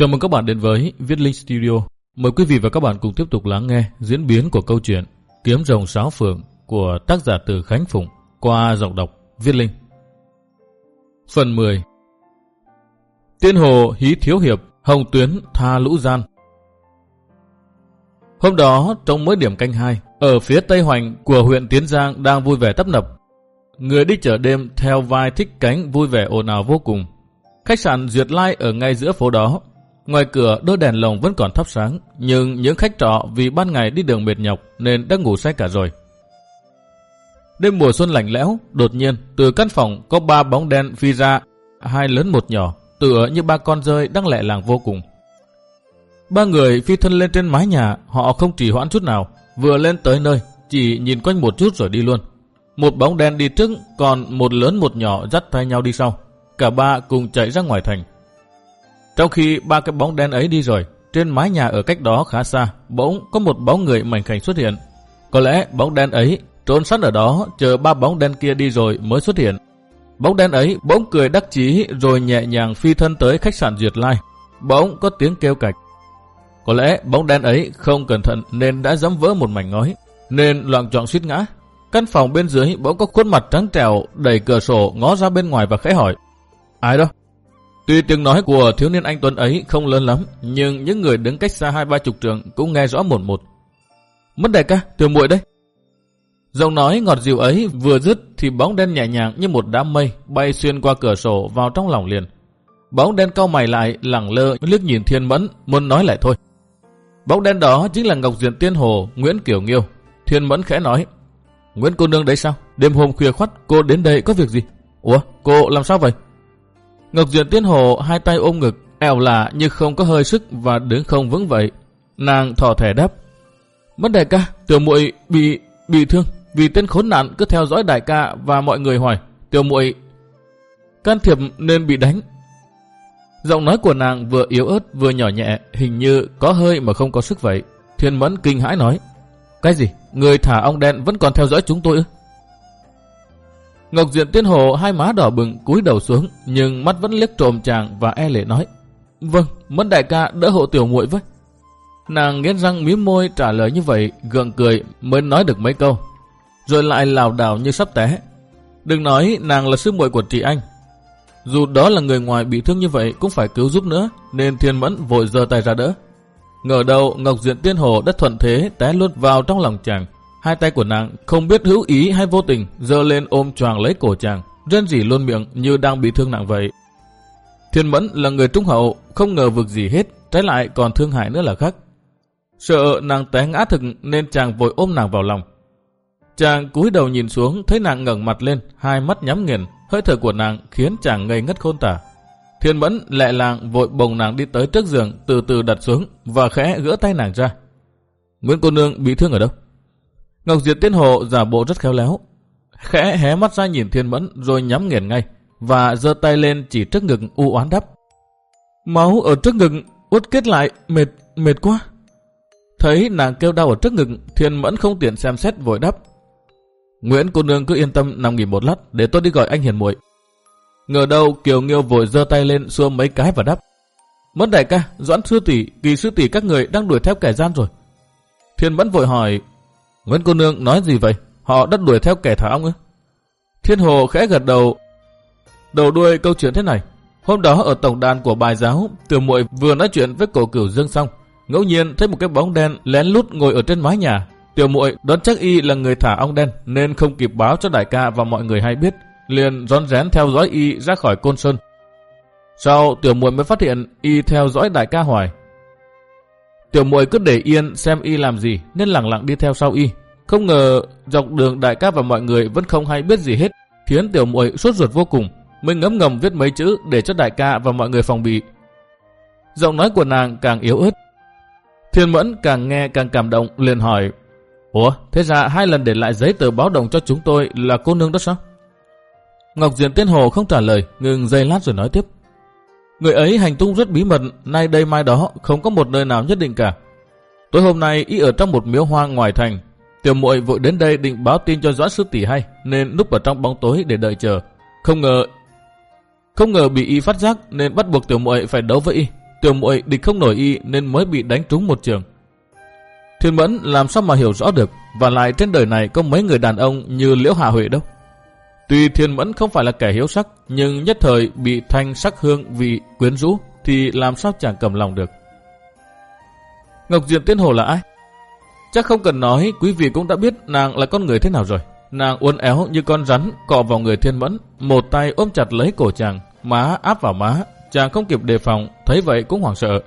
Chào mừng các bạn đến với Viết Linh Studio. Mời quý vị và các bạn cùng tiếp tục lắng nghe diễn biến của câu chuyện Kiếm rồng sáo phượng của tác giả từ Khánh Phụng qua giọng đọc Viết Linh. Phần 10 Tiên hồ hí thiếu hiệp, hồng tuyến tha lũ gian. Hôm đó, trong mỗi điểm canh hai, ở phía tây hoành của huyện Tiến Giang đang vui vẻ tấp nập. Người đi chợ đêm theo vai thích cánh vui vẻ ồn ào vô cùng. Khách sạn Duyệt Lai ở ngay giữa phố đó. Ngoài cửa đôi đèn lồng vẫn còn thắp sáng, nhưng những khách trọ vì ban ngày đi đường mệt nhọc nên đã ngủ say cả rồi. Đêm mùa xuân lạnh lẽo, đột nhiên từ căn phòng có ba bóng đen phi ra, hai lớn một nhỏ, tựa như ba con rơi đang lẹ làng vô cùng. Ba người phi thân lên trên mái nhà, họ không trì hoãn chút nào, vừa lên tới nơi, chỉ nhìn quanh một chút rồi đi luôn. Một bóng đen đi trước, còn một lớn một nhỏ dắt tay nhau đi sau. Cả ba cùng chạy ra ngoài thành. Trong khi ba cái bóng đen ấy đi rồi, trên mái nhà ở cách đó khá xa, bỗng có một bóng người mảnh khảnh xuất hiện. Có lẽ bóng đen ấy trốn sẵn ở đó chờ ba bóng đen kia đi rồi mới xuất hiện. Bóng đen ấy bỗng cười đắc chí rồi nhẹ nhàng phi thân tới khách sạn Duyệt Lai. Bỗng có tiếng kêu cạch. Có lẽ bóng đen ấy không cẩn thận nên đã dẫm vỡ một mảnh ngói, nên loạn trọng suýt ngã. Căn phòng bên dưới bỗng có khuôn mặt trắng trẻo đẩy cửa sổ ngó ra bên ngoài và khẽ hỏi. Ai đó? Tuy tiếng nói của thiếu niên anh Tuấn ấy không lớn lắm, nhưng những người đứng cách xa hai ba chục trường cũng nghe rõ một một. Mất đại ca, tiểu muội đấy. Giọng nói ngọt dịu ấy vừa dứt thì bóng đen nhẹ nhàng như một đám mây bay xuyên qua cửa sổ vào trong lòng liền. Bóng đen cau mày lại, lẳng lơ, liếc nhìn thiên mẫn, muốn nói lại thôi. Bóng đen đó chính là Ngọc Diện Tiên Hồ, Nguyễn Kiểu Nghiêu. Thiên mẫn khẽ nói, Nguyễn cô nương đấy sao? Đêm hôm khuya khoắt, cô đến đây có việc gì? Ủa, cô làm sao vậy? Ngọc Diện Tiên Hồ hai tay ôm ngực, eo lạ như không có hơi sức và đứng không vững vậy. Nàng thỏ thẻ đáp, Mất đại ca, tiểu muội bị bị thương vì tên khốn nạn cứ theo dõi đại ca và mọi người hỏi tiểu muội can thiệp nên bị đánh. Giọng nói của nàng vừa yếu ớt vừa nhỏ nhẹ, hình như có hơi mà không có sức vậy. Thiên Mẫn kinh hãi nói, cái gì? Người thả ong đen vẫn còn theo dõi chúng tôi ư? Ngọc Diện Tiên Hồ hai má đỏ bừng cúi đầu xuống, nhưng mắt vẫn liếc trồm chàng và e lệ nói, vâng, mất đại ca đỡ hộ tiểu muội với. Nàng nghiến răng mím môi trả lời như vậy, gượng cười mới nói được mấy câu. Rồi lại lảo đảo như sắp té. Đừng nói nàng là sư muội của chị anh. Dù đó là người ngoài bị thương như vậy cũng phải cứu giúp nữa, nên thiên mẫn vội giơ tay ra đỡ. Ngờ đầu Ngọc Diện Tiên Hồ đã thuận thế té luôn vào trong lòng chàng. Hai tay của nàng không biết hữu ý hay vô tình giơ lên ôm choàng lấy cổ chàng, rên rỉ luôn miệng như đang bị thương nặng vậy. Thiên Mẫn là người trung hậu, không ngờ vực gì hết, trái lại còn thương hại nữa là khác. Sợ nàng té ngã thực nên chàng vội ôm nàng vào lòng. Chàng cúi đầu nhìn xuống thấy nàng ngẩng mặt lên, hai mắt nhắm nghiền, hơi thở của nàng khiến chàng ngây ngất khôn tả. Thiên mẫn lẹ làng vội bồng nàng đi tới trước giường, từ từ đặt xuống và khẽ gỡ tay nàng ra. Nguyễn cô nương bị thương ở đâu? Ngọc Diệt Tiên Hồ giả bộ rất khéo léo. Khẽ hé mắt ra nhìn Thiên Mẫn rồi nhắm nghiền ngay và giơ tay lên chỉ trước ngực u oán đắp. Máu ở trước ngực uất kết lại, mệt, mệt quá. Thấy nàng kêu đau ở trước ngực, Thiên Mẫn không tiện xem xét vội đắp. Nguyễn cô nương cứ yên tâm nằm nghỉ một lát để tôi đi gọi anh hiền muội. Ngờ đâu Kiều Nghiêu vội giơ tay lên xua mấy cái và đắp. Mất đại ca, Doãn sư tỷ, kỳ sư tỷ các người đang đuổi theo kẻ gian rồi. Thiên Mẫn vội hỏi, Nguyễn cô nương nói gì vậy? Họ đã đuổi theo kẻ thả ong ư? Thiên Hồ khẽ gật đầu. Đầu đuôi câu chuyện thế này. Hôm đó ở tổng đàn của bài giáo, tiểu muội vừa nói chuyện với cổ cửu dương xong, ngẫu nhiên thấy một cái bóng đen lén lút ngồi ở trên mái nhà. Tiểu muội đoán chắc y là người thả ong đen nên không kịp báo cho đại ca và mọi người hay biết, liền rón rén theo dõi y ra khỏi côn sơn. Sau tiểu muội mới phát hiện y theo dõi đại ca hoài. Tiểu muội cứ để yên xem y làm gì nên lặng lặng đi theo sau y. Không ngờ dọc đường đại ca và mọi người vẫn không hay biết gì hết, khiến tiểu muội sốt ruột vô cùng. Mình ngấm ngầm viết mấy chữ để cho đại ca và mọi người phòng bị. Giọng nói của nàng càng yếu ớt. Thiên Mẫn càng nghe càng cảm động liền hỏi Ủa, thế ra hai lần để lại giấy tờ báo động cho chúng tôi là cô nương đó sao? Ngọc Diện Tiên Hồ không trả lời, ngừng giây lát rồi nói tiếp. Người ấy hành tung rất bí mật, nay đây mai đó, không có một nơi nào nhất định cả. Tối hôm nay y ở trong một miếu hoang ngoài thành. Tiểu muội vội đến đây định báo tin cho Doãn Sư Tỷ hay, nên núp ở trong bóng tối để đợi chờ. Không ngờ không ngờ bị y phát giác nên bắt buộc tiểu muội phải đấu với y. tiểu muội địch không nổi y nên mới bị đánh trúng một trường. Thiên Mẫn làm sao mà hiểu rõ được, và lại trên đời này có mấy người đàn ông như Liễu Hạ Huệ đâu. Tuy Thiên Mẫn không phải là kẻ hiếu sắc, nhưng nhất thời bị thanh sắc hương vị quyến rũ, thì làm sao chẳng cầm lòng được. Ngọc Diện Tiên Hồ là ai? Chắc không cần nói, quý vị cũng đã biết nàng là con người thế nào rồi. Nàng uốn éo như con rắn cọ vào người Thiên Mẫn, một tay ôm chặt lấy cổ chàng, má áp vào má. Chàng không kịp đề phòng, thấy vậy cũng hoảng sợ.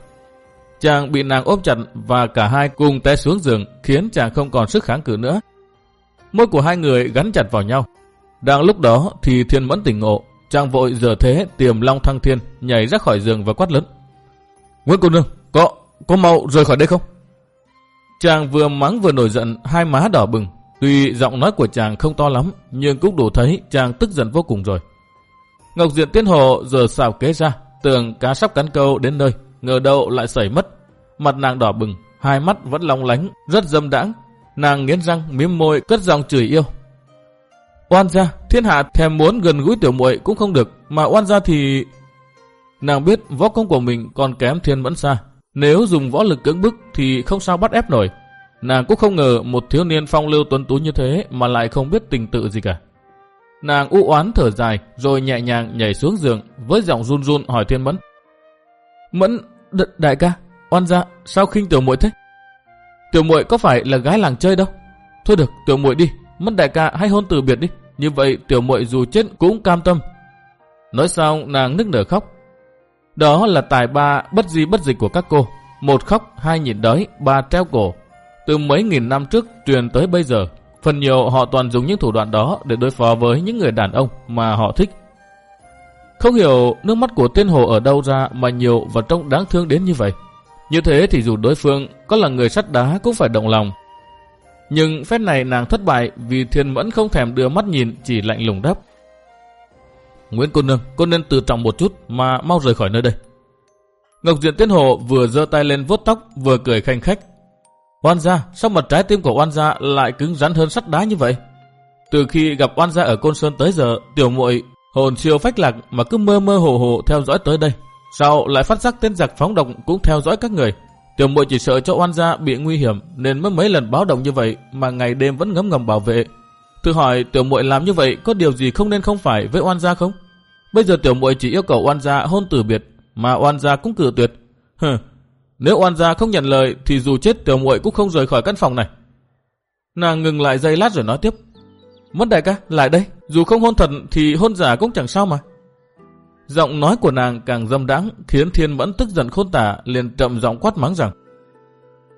Chàng bị nàng ôm chặt và cả hai cùng té xuống giường khiến chàng không còn sức kháng cự nữa. Môi của hai người gắn chặt vào nhau. Đang lúc đó thì Thiên Mẫn tỉnh ngộ, chàng vội dở thế tiềm long thăng thiên nhảy ra khỏi giường và quát lớn. Nguyễn cô nương, có, có mau rời khỏi đây không? Chàng vừa mắng vừa nổi giận, hai má đỏ bừng. Tuy giọng nói của chàng không to lắm, nhưng cũng đủ thấy chàng tức giận vô cùng rồi. Ngọc Diện Tiên Hồ giờ xào kế ra, tưởng cá sắp cắn câu đến nơi, ngờ đâu lại sẩy mất. Mặt nàng đỏ bừng, hai mắt vẫn long lánh, rất dâm đãng. Nàng nghiến răng, miếm môi, cất giọng chửi yêu. Oan gia, thiên hạ thèm muốn gần gũi tiểu muội cũng không được, mà oan gia thì... Nàng biết võ công của mình còn kém thiên mẫn xa. Nếu dùng võ lực cưỡng bức thì không sao bắt ép nổi. Nàng cũng không ngờ một thiếu niên phong lưu tuấn tú như thế mà lại không biết tình tự gì cả. Nàng u oán thở dài rồi nhẹ nhàng nhảy xuống giường với giọng run run hỏi thiên mẫn. Mẫn, đại ca, oan gia, sao khinh tiểu muội thế? Tiểu muội có phải là gái làng chơi đâu? Thôi được, tiểu muội đi, mất đại ca hãy hôn từ biệt đi. Như vậy tiểu muội dù chết cũng cam tâm. Nói xong nàng nức nở khóc. Đó là tài ba bất di bất dịch của các cô. Một khóc, hai nhìn đói, ba treo cổ. Từ mấy nghìn năm trước truyền tới bây giờ, phần nhiều họ toàn dùng những thủ đoạn đó để đối phó với những người đàn ông mà họ thích. Không hiểu nước mắt của tên hồ ở đâu ra mà nhiều và trông đáng thương đến như vậy. Như thế thì dù đối phương có là người sắt đá cũng phải động lòng. Nhưng phép này nàng thất bại vì thiên mẫn không thèm đưa mắt nhìn chỉ lạnh lùng đáp. Nguyễn cô nương, cô nên tự trọng một chút mà mau rời khỏi nơi đây. Ngọc Diện Tiên Hồ vừa giơ tay lên vuốt tóc vừa cười khanh khách. Oan gia, sao mặt trái tim của oan gia lại cứng rắn hơn sắt đá như vậy? Từ khi gặp oan gia ở Côn Sơn tới giờ, tiểu muội hồn siêu phách lạc mà cứ mơ mơ hồ hồ theo dõi tới đây. Sao lại phát giác tên giặc phóng động cũng theo dõi các người? Tiểu muội chỉ sợ cho oan gia bị nguy hiểm nên mới mấy lần báo động như vậy mà ngày đêm vẫn ngấm ngầm bảo vệ. Thử hỏi tiểu muội làm như vậy có điều gì không nên không phải với oan gia không? Bây giờ tiểu muội chỉ yêu cầu oan gia hôn từ biệt mà oan gia cũng cử tuyệt. Hừ, nếu oan gia không nhận lời thì dù chết tiểu muội cũng không rời khỏi căn phòng này. Nàng ngừng lại giây lát rồi nói tiếp. Mất đại ca, lại đây. Dù không hôn thật thì hôn giả cũng chẳng sao mà. Giọng nói của nàng càng dâm đãng khiến thiên mẫn tức giận khôn tả liền chậm giọng quát mắng rằng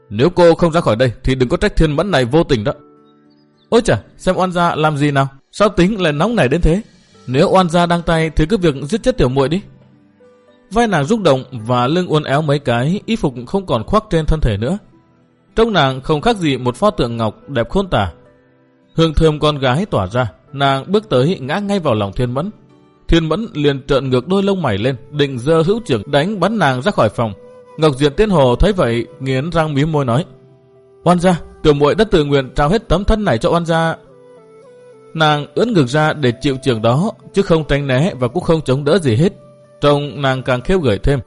Nếu cô không ra khỏi đây thì đừng có trách thiên mẫn này vô tình đó. Ôi chà, xem oan gia làm gì nào? Sao tính lại nóng này đến thế? Nếu oan gia đang tay thì cứ việc giết chết tiểu muội đi. Vai nàng rung động và lưng uốn éo mấy cái, y phục không còn khoác trên thân thể nữa. Trông nàng không khác gì một pho tượng ngọc đẹp khôn tả. Hương thơm con gái tỏa ra, nàng bước tới ngã ngay vào lòng thiên mẫn. Thiên mẫn liền trợn ngược đôi lông mày lên, định dơ hữu trưởng đánh bắn nàng ra khỏi phòng. Ngọc Diện Tiên Hồ thấy vậy, nghiến răng mím môi nói. Oan gia, tiểu muội đã tự nguyện trao hết tấm thân này cho oan gia. Nàng ưỡn ngược ra để chịu trường đó, chứ không tránh né và cũng không chống đỡ gì hết. Trông nàng càng khiêu gợi thêm.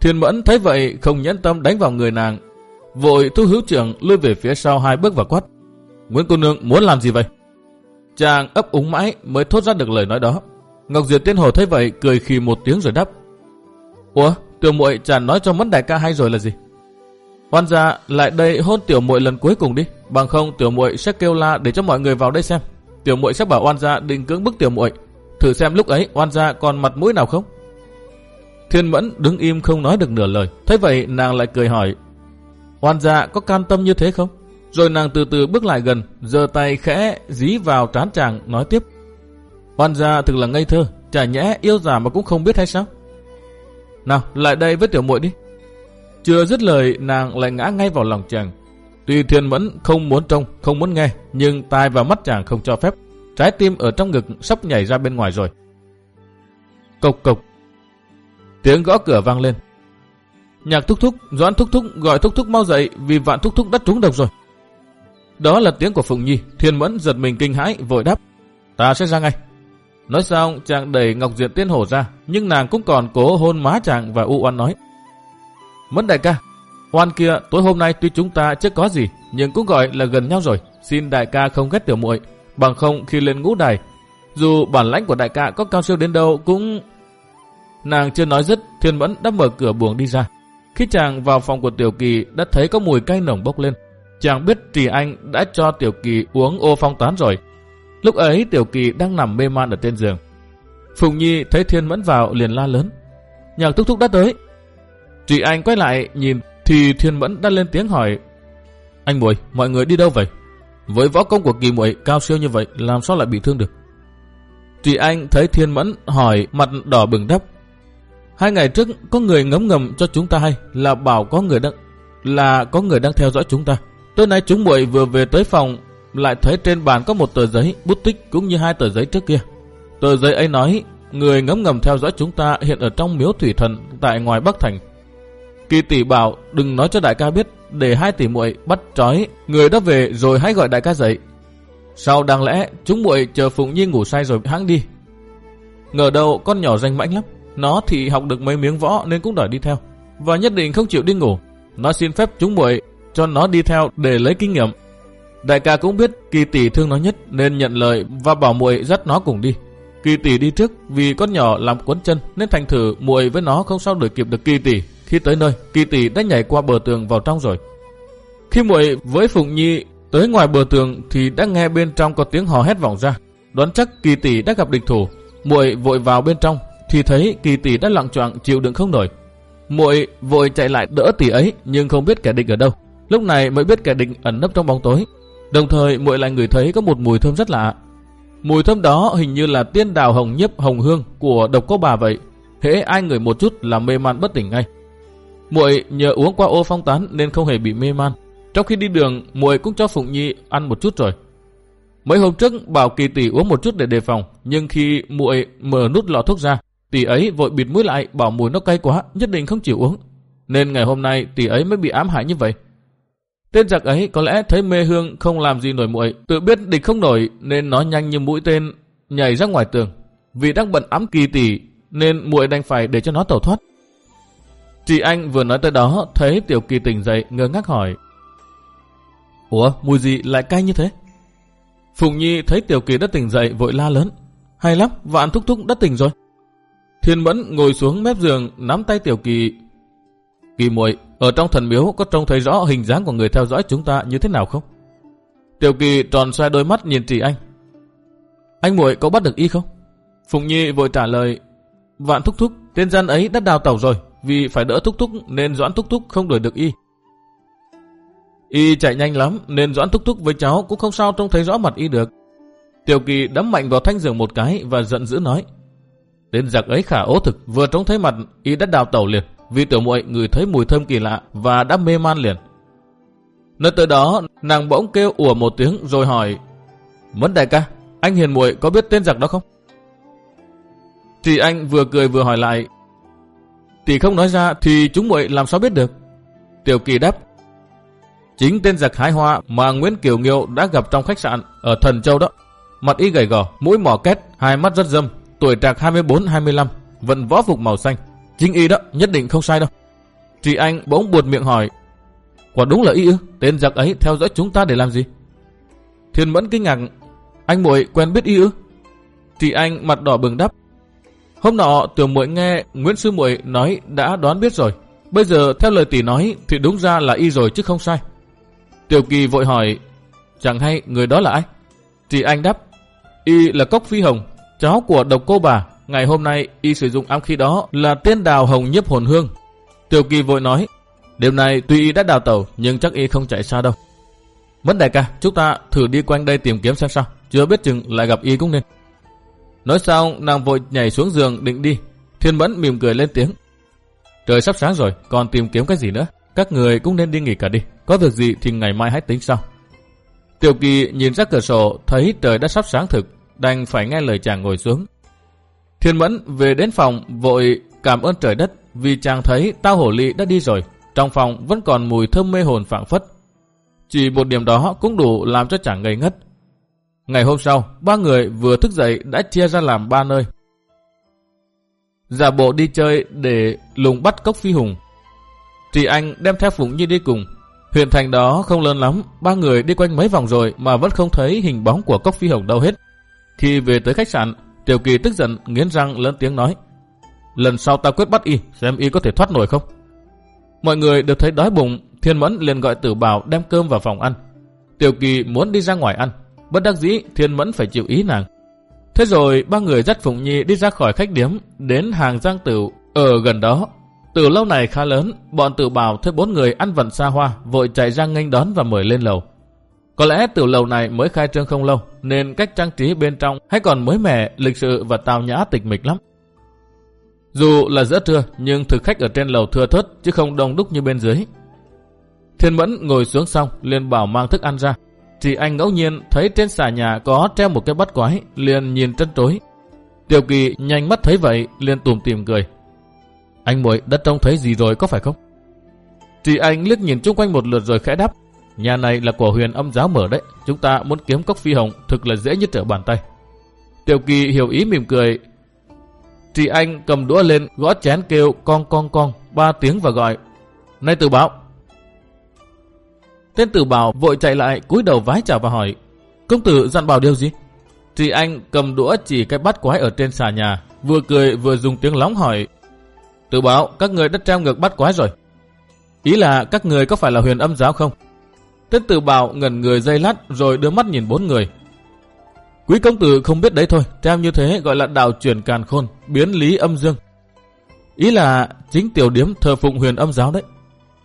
Thiên mẫn thấy vậy không nhẫn tâm đánh vào người nàng. Vội thu hữu trưởng lùi về phía sau hai bước và quát. Nguyễn cô nương muốn làm gì vậy? Chàng ấp úng mãi mới thốt ra được lời nói đó. Ngọc Diệp Tiên Hồ thấy vậy cười khì một tiếng rồi đáp. Ủa, tiểu muội chẳng nói cho mất đại ca hay rồi là gì? Hoan gia lại đây hôn tiểu muội lần cuối cùng đi, bằng không tiểu muội sẽ kêu la để cho mọi người vào đây xem. Tiểu muội sẽ bảo oan gia định cưỡng bức tiểu muội, thử xem lúc ấy oan gia còn mặt mũi nào không? Thiên Mẫn đứng im không nói được nửa lời, thấy vậy nàng lại cười hỏi, oan gia có cam tâm như thế không? Rồi nàng từ từ bước lại gần, giơ tay khẽ dí vào trán chàng nói tiếp. Hoan gia thực là ngây thơ, chả nhẽ yêu giả mà cũng không biết hay sao? Nào, lại đây với tiểu muội đi. Chưa dứt lời, nàng lại ngã ngay vào lòng chàng. Tuy thiên mẫn không muốn trông, không muốn nghe, nhưng tai và mắt chàng không cho phép. Trái tim ở trong ngực sắp nhảy ra bên ngoài rồi. Cộc cộc. Tiếng gõ cửa vang lên. Nhạc thúc thúc, doãn thúc thúc gọi thúc thúc mau dậy vì vạn thúc thúc đã trúng độc rồi. Đó là tiếng của Phụng Nhi, thiên mẫn giật mình kinh hãi, vội đáp. Ta sẽ ra ngay. Nói xong chàng đẩy Ngọc Diện Tiên Hổ ra, nhưng nàng cũng còn cố hôn má chàng và u oan nói. Mẫn đại ca, oan kia tối hôm nay tuy chúng ta chưa có gì, nhưng cũng gọi là gần nhau rồi. Xin đại ca không ghét tiểu muội, bằng không khi lên ngũ đài, dù bản lãnh của đại ca có cao siêu đến đâu cũng... Nàng chưa nói dứt, Thiên Mẫn đã mở cửa buồng đi ra. Khi chàng vào phòng của Tiểu Kỳ đã thấy có mùi cay nồng bốc lên. Chàng biết Trì Anh đã cho Tiểu Kỳ uống ô phong tán rồi. Lúc ấy Tiểu Kỳ đang nằm mê man ở trên giường. Phùng Nhi thấy Thiên Mẫn vào liền la lớn. Nhạc thúc thúc đã tới. chị Anh quay lại nhìn thì Thiên Mẫn đã lên tiếng hỏi. Anh muội, mọi người đi đâu vậy? Với võ công của Kỳ Muội cao siêu như vậy, làm sao lại bị thương được? chị Anh thấy Thiên Mẫn hỏi, mặt đỏ bừng đắp. Hai ngày trước, có người ngấm ngầm cho chúng ta hay là bảo có người đang, là có người đang theo dõi chúng ta. Tối nay chúng muội vừa về tới phòng lại thấy trên bàn có một tờ giấy bút tích cũng như hai tờ giấy trước kia. Tờ giấy ấy nói, người ngấm ngầm theo dõi chúng ta hiện ở trong miếu thủy thần tại ngoài Bắc Thành. Kỳ tỷ bảo, đừng nói cho đại ca biết, để hai tỷ muội bắt trói, người đó về rồi hãy gọi đại ca dậy. Sau đáng lẽ chúng muội chờ Phụng Nhi ngủ say rồi hãng đi. Ngờ đâu con nhỏ danh mãnh lắm. Nó thì học được mấy miếng võ nên cũng đòi đi theo. Và nhất định không chịu đi ngủ. Nó xin phép chúng muội cho nó đi theo để lấy kinh nghiệm. Đại ca cũng biết kỳ tỷ thương nó nhất nên nhận lời và bảo muội dắt nó cùng đi. Kỳ tỷ đi trước vì con nhỏ làm cuốn chân nên thành thử muội với nó không sao đuổi kịp được kỳ tỷ. Khi tới nơi, kỳ tỷ đã nhảy qua bờ tường vào trong rồi. Khi muội với Phụng Nhi tới ngoài bờ tường thì đã nghe bên trong có tiếng hò hét vọng ra. Đoán chắc kỳ tỷ đã gặp địch thủ. Muội vội vào bên trong thì thấy kỳ tỷ đã lặng choạng chịu đựng không nổi. Muội vội chạy lại đỡ tỷ ấy nhưng không biết kẻ địch ở đâu. Lúc này mới biết kẻ địch ẩn nấp trong bóng tối. Đồng thời muội lại ngửi thấy có một mùi thơm rất lạ. Mùi thơm đó hình như là tiên đào hồng nhiếp hồng hương của độc cô bà vậy. Hễ ai ngửi một chút là mê man bất tỉnh ngay. Muội nhờ uống qua ô phong tán nên không hề bị mê man. Trong khi đi đường, muội cũng cho Phụng Nhi ăn một chút rồi. Mấy hôm trước bảo kỳ tỷ uống một chút để đề phòng, nhưng khi muội mở nút lọ thuốc ra, tỷ ấy vội bịt mũi lại bảo mùi nó cay quá, nhất định không chịu uống. Nên ngày hôm nay tỷ ấy mới bị ám hại như vậy. Tên giặc ấy có lẽ thấy mê hương không làm gì nổi muội, tự biết địch không nổi nên nó nhanh như mũi tên nhảy ra ngoài tường. Vì đang bận ấm kỳ tỷ nên muội đành phải để cho nó tẩu thoát. Chị anh vừa nói tới đó thấy tiểu kỳ tỉnh dậy ngơ ngác hỏi. Ủa mùi gì lại cay như thế? Phùng Nhi thấy tiểu kỳ đã tỉnh dậy vội la lớn. Hay lắm, vạn thúc thúc đã tỉnh rồi. Thiên Mẫn ngồi xuống mép giường nắm tay tiểu kỳ. Kỳ muội ở trong thần miếu có trông thấy rõ hình dáng của người theo dõi chúng ta như thế nào không? Tiểu kỳ tròn xoay đôi mắt nhìn chị anh. Anh muội có bắt được y không? Phùng Nhi vội trả lời. Vạn thúc thúc, tên gian ấy đã đào tẩu rồi. Vì phải đỡ thúc thúc nên Doãn thúc thúc không đuổi được y. Y chạy nhanh lắm nên Doãn thúc thúc với cháu cũng không sao trông thấy rõ mặt y được. Tiểu kỳ đấm mạnh vào thanh giường một cái và giận dữ nói. Tên giặc ấy khả ố thực vừa trông thấy mặt y đã đào tẩu liền vì tiểu muội người thấy mùi thơm kỳ lạ và đã mê man liền. Nơi tới đó, nàng bỗng kêu ủa một tiếng rồi hỏi Mẫn đại ca, anh hiền muội có biết tên giặc đó không? Thì anh vừa cười vừa hỏi lại Tỷ không nói ra thì chúng muội làm sao biết được? Tiểu kỳ đáp Chính tên giặc hái hoa mà Nguyễn Kiều Nghiêu đã gặp trong khách sạn ở Thần Châu đó. Mặt y gầy gò, mũi mỏ két, hai mắt rất dâm, tuổi trạc 24-25, vận võ phục màu xanh. Chính y đó, nhất định không sai đâu. Chị anh bỗng buột miệng hỏi, quả đúng là y ư, tên giặc ấy theo dõi chúng ta để làm gì? Thiên Mẫn kinh ngạc, anh muội quen biết y ư? Chị anh mặt đỏ bừng đắp, hôm nọ tiểu muội nghe Nguyễn sư muội nói đã đoán biết rồi. Bây giờ theo lời tỷ nói thì đúng ra là y rồi chứ không sai. Tiểu kỳ vội hỏi, chẳng hay người đó là ai? Chị anh đáp, y là Cốc Phi Hồng, cháu của độc cô bà. Ngày hôm nay y sử dụng ám khí đó là tiên đào hồng nhiếp hồn hương. Tiểu kỳ vội nói, đêm nay tuy y đã đào tàu nhưng chắc y không chạy xa đâu. Mất đại ca, chúng ta thử đi quanh đây tìm kiếm xem sao. Chưa biết chừng lại gặp y cũng nên. Nói xong nàng vội nhảy xuống giường định đi. Thiên mẫn mỉm cười lên tiếng. Trời sắp sáng rồi, còn tìm kiếm cái gì nữa? Các người cũng nên đi nghỉ cả đi. Có việc gì thì ngày mai hãy tính sau. Tiểu kỳ nhìn ra cửa sổ thấy trời đã sắp sáng thực, đành phải nghe lời chàng ngồi xuống. Thiên mẫn về đến phòng vội cảm ơn trời đất vì chàng thấy tao hổ lị đã đi rồi. Trong phòng vẫn còn mùi thơm mê hồn phảng phất. Chỉ một điểm đó cũng đủ làm cho chàng ngây ngất. Ngày hôm sau, ba người vừa thức dậy đã chia ra làm ba nơi. Giả bộ đi chơi để lùng bắt cốc phi hùng. Trì Anh đem theo Phụng Nhi đi cùng. Huyện thành đó không lớn lắm, ba người đi quanh mấy vòng rồi mà vẫn không thấy hình bóng của cốc phi hồng đâu hết. Khi về tới khách sạn, Tiểu Kỳ tức giận nghiến răng lớn tiếng nói. Lần sau ta quyết bắt y, xem y có thể thoát nổi không. Mọi người đều thấy đói bụng, Thiên Mẫn liền gọi tử bảo đem cơm vào phòng ăn. Tiểu Kỳ muốn đi ra ngoài ăn, bất đắc dĩ Thiên Mẫn phải chịu ý nàng. Thế rồi ba người dắt Phụng Nhi đi ra khỏi khách điếm đến hàng Giang Tử ở gần đó. Từ lâu này khá lớn, bọn tử bảo thấy bốn người ăn vận xa hoa, vội chạy ra nghênh đón và mời lên lầu. Có lẽ tiểu lầu này mới khai trương không lâu, nên cách trang trí bên trong hay còn mới mẻ, lịch sự và tào nhã tịch mịch lắm. Dù là giữa trưa, nhưng thực khách ở trên lầu thưa thớt, chứ không đông đúc như bên dưới. Thiên Mẫn ngồi xuống xong, liền bảo mang thức ăn ra. Chỉ anh ngẫu nhiên thấy trên xà nhà có treo một cái bắt quái, liền nhìn trân trối. Tiểu kỳ nhanh mắt thấy vậy, liền tùm tìm cười. Anh muội đã trông thấy gì rồi có phải không? Chị anh liếc nhìn chung quanh một lượt rồi khẽ đáp. Nhà này là của huyền âm giáo mở đấy. Chúng ta muốn kiếm cốc phi hồng thực là dễ như trở bàn tay. Tiểu kỳ hiểu ý mỉm cười. Chị anh cầm đũa lên, gõ chén kêu con con con, ba tiếng và gọi. Này tử bảo. Tên tử bảo vội chạy lại, cúi đầu vái chào và hỏi. Công tử dặn bảo điều gì? Chị anh cầm đũa chỉ cái bát quái ở trên xà nhà. Vừa cười vừa dùng tiếng lóng hỏi. Tử bảo, các người đã treo ngược bắt quái rồi. Ý là các người có phải là huyền âm giáo không? Tên tử bảo ngẩn người dây lát rồi đưa mắt nhìn bốn người. Quý công tử không biết đấy thôi, theo như thế gọi là đạo chuyển càn khôn, biến lý âm dương. Ý là chính tiểu điếm thờ phụng huyền âm giáo đấy.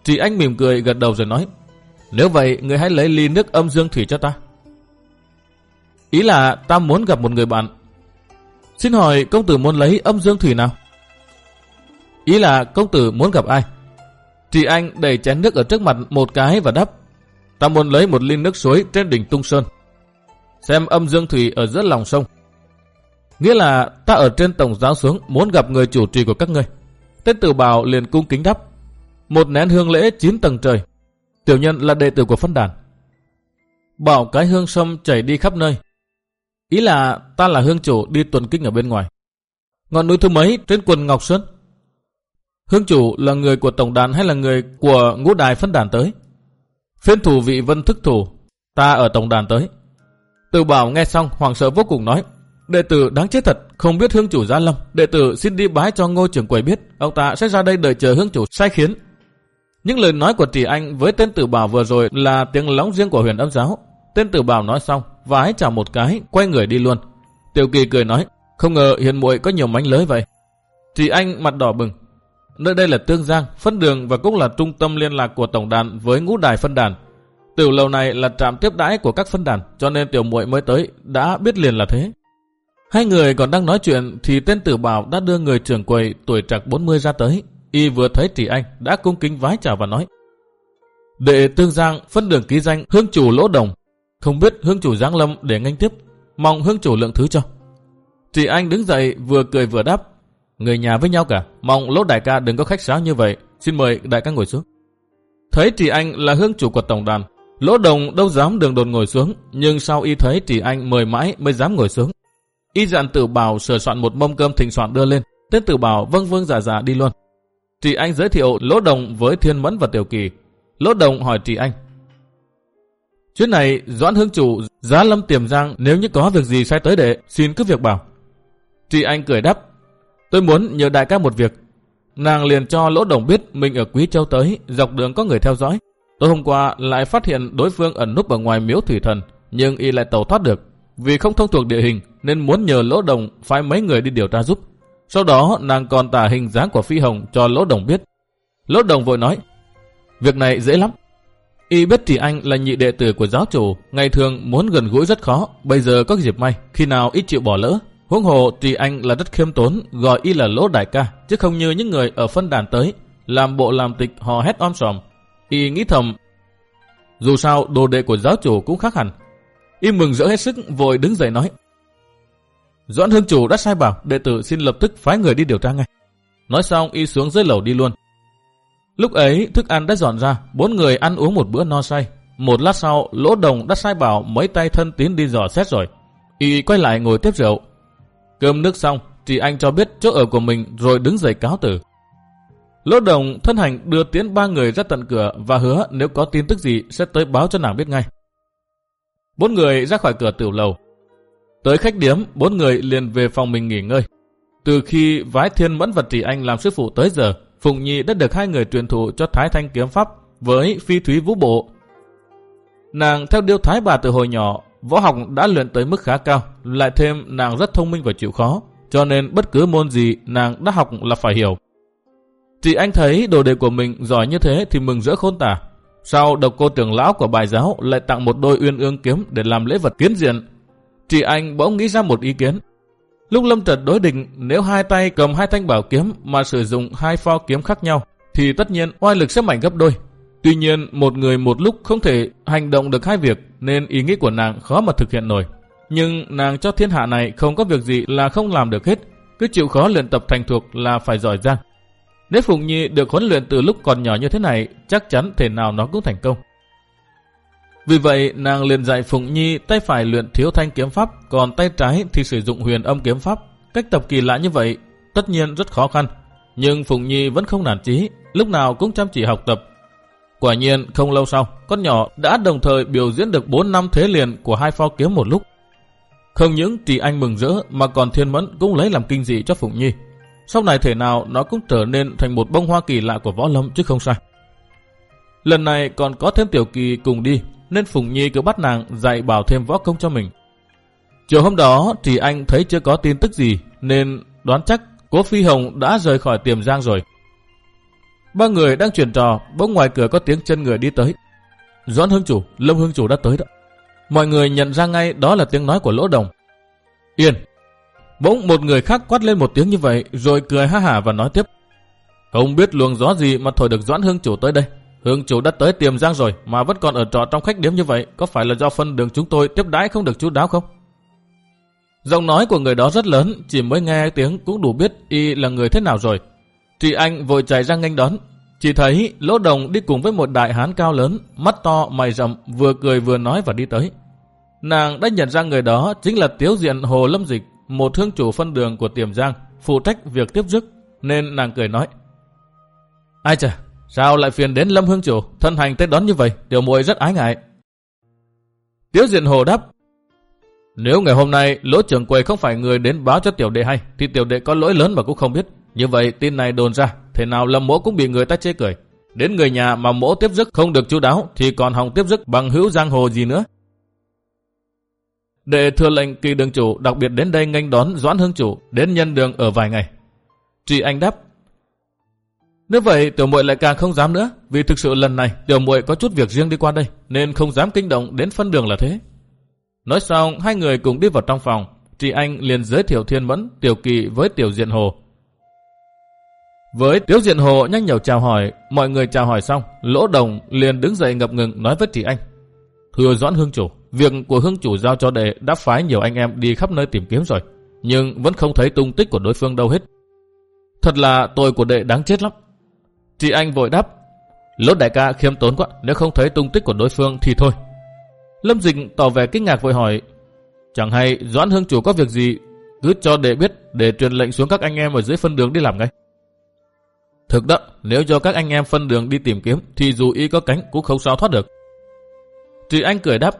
Chị anh mỉm cười gật đầu rồi nói, nếu vậy người hãy lấy ly nước âm dương thủy cho ta. Ý là ta muốn gặp một người bạn. Xin hỏi công tử muốn lấy âm dương thủy nào? Ý là công tử muốn gặp ai? Chị anh đẩy chén nước ở trước mặt một cái và đắp. Ta muốn lấy một ly nước suối trên đỉnh Tung Sơn. Xem âm dương thủy ở giữa lòng sông. Nghĩa là ta ở trên tổng giáo xuống muốn gặp người chủ trì của các ngươi. Tên tử bào liền cung kính đắp. Một nén hương lễ chín tầng trời. Tiểu nhân là đệ tử của phân đàn. Bảo cái hương sông chảy đi khắp nơi. Ý là ta là hương chủ đi tuần kinh ở bên ngoài. Ngọn núi thứ mấy trên quần Ngọc Sơn? Hương chủ là người của tổng đàn hay là người của ngũ đài phân đàn tới? Phiên thủ vị vân thức thủ, ta ở tổng đàn tới. Từ bảo nghe xong hoàng sợ vô cùng nói, đệ tử đáng chết thật, không biết hương chủ gia lâm, đệ tử xin đi bái cho ngô trưởng quầy biết, ông ta sẽ ra đây đợi chờ hương chủ sai khiến. Những lời nói của Trì Anh với tên tử bảo vừa rồi là tiếng lóng riêng của huyền âm giáo. Tên tử bảo nói xong, vái chào một cái, quay người đi luôn. Tiểu kỳ cười nói, không ngờ hiền muội có nhiều mánh lới vậy. Trì Anh mặt đỏ bừng, Nơi đây là Tương Giang, phân đường và cũng là trung tâm liên lạc của tổng đàn với ngũ đài phân đàn. Tiểu lầu này là trạm tiếp đãi của các phân đàn, cho nên tiểu muội mới tới, đã biết liền là thế. Hai người còn đang nói chuyện thì tên tử bảo đã đưa người trưởng quầy tuổi trạc 40 ra tới. Y vừa thấy tỷ anh đã cung kính vái chào và nói. Đệ Tương Giang phân đường ký danh hương chủ lỗ đồng. Không biết hương chủ Giang Lâm để nganh tiếp, mong hương chủ lượng thứ cho. tỷ anh đứng dậy vừa cười vừa đáp người nhà với nhau cả. Mong lỗ đại ca đừng có khách sáo như vậy. Xin mời đại ca ngồi xuống. Thấy Trì Anh là hương chủ của tổng đàn. Lỗ đồng đâu dám đường đồn ngồi xuống. Nhưng sau y thấy Trì Anh mời mãi mới dám ngồi xuống. Y dặn tử bảo sửa soạn một mâm cơm thịnh soạn đưa lên. Tên tử bảo vâng vâng giả giả đi luôn. Trì Anh giới thiệu lỗ đồng với Thiên Mẫn và Tiểu Kỳ. Lỗ đồng hỏi Trì Anh. Chuyến này Doãn Hương Chủ giá lâm tiềm giang nếu như có việc gì sai tới đệ xin cứ việc bảo. Trì Anh cười đáp Tôi muốn nhờ đại ca một việc. Nàng liền cho lỗ đồng biết mình ở Quý Châu tới, dọc đường có người theo dõi. tôi hôm qua lại phát hiện đối phương ẩn núp ở ngoài miếu thủy thần, nhưng y lại tàu thoát được. Vì không thông thuộc địa hình nên muốn nhờ lỗ đồng phái mấy người đi điều tra giúp. Sau đó nàng còn tả hình dáng của Phi Hồng cho lỗ đồng biết. Lỗ đồng vội nói, việc này dễ lắm. Y biết thì anh là nhị đệ tử của giáo chủ, ngày thường muốn gần gũi rất khó, bây giờ có dịp may, khi nào ít chịu bỏ lỡ, Huống hồ thì anh là rất khiêm tốn, gọi y là lỗ đại ca, chứ không như những người ở phân đàn tới, làm bộ làm tịch hò hét om sòm. Y nghĩ thầm, dù sao đồ đệ của giáo chủ cũng khác hẳn. Y mừng rỡ hết sức vội đứng dậy nói. Doãn hương chủ đã sai bảo, đệ tử xin lập tức phái người đi điều tra ngay. Nói xong y xuống dưới lầu đi luôn. Lúc ấy thức ăn đã dọn ra, bốn người ăn uống một bữa no say. Một lát sau, lỗ đồng đã sai bảo mấy tay thân tiến đi dò xét rồi. Y quay lại ngồi tiếp rượu, Cơm nước xong, chị anh cho biết chỗ ở của mình rồi đứng dậy cáo từ. Lỗ đồng thân hành đưa tiến ba người ra tận cửa và hứa nếu có tin tức gì sẽ tới báo cho nàng biết ngay. Bốn người ra khỏi cửa tiểu lầu. Tới khách điếm, bốn người liền về phòng mình nghỉ ngơi. Từ khi Vái Thiên Mẫn vật Trì Anh làm sư phụ tới giờ, Phụng Nhi đã được hai người truyền thụ cho Thái Thanh Kiếm Pháp với Phi Thúy Vũ Bộ. Nàng theo điêu thái bà từ hồi nhỏ, võ học đã luyện tới mức khá cao, lại thêm nàng rất thông minh và chịu khó, cho nên bất cứ môn gì nàng đã học là phải hiểu. Chị anh thấy đồ đệ của mình giỏi như thế thì mừng rỡ khôn tả. Sau độc cô trưởng lão của bài giáo lại tặng một đôi uyên ương kiếm để làm lễ vật kiến diện. Chị anh bỗng nghĩ ra một ý kiến. Lúc lâm trật đối định nếu hai tay cầm hai thanh bảo kiếm mà sử dụng hai pho kiếm khác nhau thì tất nhiên oai lực sẽ mạnh gấp đôi. Tuy nhiên một người một lúc không thể hành động được hai việc nên ý nghĩ của nàng khó mà thực hiện nổi. Nhưng nàng cho thiên hạ này không có việc gì là không làm được hết. Cứ chịu khó luyện tập thành thuộc là phải giỏi giang. Nếu Phụng Nhi được huấn luyện từ lúc còn nhỏ như thế này, chắc chắn thể nào nó cũng thành công. Vì vậy, nàng liền dạy Phụng Nhi tay phải luyện thiếu thanh kiếm pháp, còn tay trái thì sử dụng huyền âm kiếm pháp. Cách tập kỳ lạ như vậy, tất nhiên rất khó khăn. Nhưng Phụng Nhi vẫn không nản chí, lúc nào cũng chăm chỉ học tập. Quả nhiên, không lâu sau, con nhỏ đã đồng thời biểu diễn được 4 năm thế liền của hai pho kiếm một lúc. Không những Trì anh mừng rỡ mà còn Thiên Mẫn cũng lấy làm kinh dị cho Phụng Nhi. Sau này thể nào nó cũng trở nên thành một bông hoa kỳ lạ của võ lâm chứ không sai. Lần này còn có thêm Tiểu Kỳ cùng đi, nên phụng Nhi cứ bắt nàng dạy bảo thêm võ công cho mình. Chiều hôm đó thì anh thấy chưa có tin tức gì, nên đoán chắc cố Phi Hồng đã rời khỏi tiềm giang rồi. Ba người đang chuyển trò, bỗng ngoài cửa có tiếng chân người đi tới. Doãn Hương Chủ, Lâm Hương Chủ đã tới đó. Mọi người nhận ra ngay đó là tiếng nói của Lỗ Đồng. Yên, Bỗng một người khác quát lên một tiếng như vậy rồi cười ha hả và nói tiếp. Không biết luồng gió gì mà thổi được Doãn Hương Chủ tới đây. Hương Chủ đã tới tiềm giang rồi mà vẫn còn ở trọ trong khách điếm như vậy. Có phải là do phân đường chúng tôi tiếp đãi không được chú đáo không? Giọng nói của người đó rất lớn, chỉ mới nghe tiếng cũng đủ biết y là người thế nào rồi. Chị Anh vội chạy ra nghênh đón. Chỉ thấy Lỗ Đồng đi cùng với một đại hán cao lớn, mắt to, mày rậm, vừa cười vừa nói và đi tới. Nàng đã nhận ra người đó chính là Tiếu Diện Hồ Lâm Dịch, một thương chủ phân đường của Tiềm Giang, phụ trách việc tiếp sức nên nàng cười nói. Ai chà, sao lại phiền đến Lâm Hương Chủ, thân hành tới đón như vậy, tiểu muội rất ái ngại. Tiếu diện hồ đáp, nếu ngày hôm nay lỗ trưởng quầy không phải người đến báo cho tiểu đệ hay, thì tiểu đệ có lỗi lớn mà cũng không biết. Như vậy tin này đồn ra, thế nào lâm mỗ cũng bị người ta chê cười. Đến người nhà mà mỗ tiếp dứt không được chú đáo, thì còn hòng tiếp dứt bằng hữu giang hồ gì nữa. Để thừa lệnh kỳ đường chủ đặc biệt đến đây nghênh đón Doãn Hương chủ đến nhân đường ở vài ngày. trì Anh đáp. Nếu vậy tiểu muội lại càng không dám nữa, vì thực sự lần này tiểu muội có chút việc riêng đi qua đây, nên không dám kinh động đến phân đường là thế. Nói xong, hai người cùng đi vào trong phòng, trì Anh liền giới thiệu Thiên Mẫn, Tiểu Kỳ với Tiểu Diện Hồ. Với Tiếu Diện Hồ nhanh nhậu chào hỏi, mọi người chào hỏi xong, Lỗ Đồng liền đứng dậy ngập ngừng nói với Trị Anh. Thưa Doãn Hương Chủ, việc của Hương Chủ giao cho đệ đã phái nhiều anh em đi khắp nơi tìm kiếm rồi, nhưng vẫn không thấy tung tích của đối phương đâu hết. Thật là tội của đệ đáng chết lắm. Chị anh vội đáp, lỗ đại ca khiêm tốn quá, nếu không thấy tung tích của đối phương thì thôi. Lâm Dịch tỏ vẻ kinh ngạc vội hỏi, chẳng hay Doãn Hương Chủ có việc gì, cứ cho đệ biết để truyền lệnh xuống các anh em ở dưới phân đường đi làm ngay. Thực đó, nếu cho các anh em phân đường đi tìm kiếm thì dù y có cánh cũng không sao thoát được. Trì Anh cười đáp,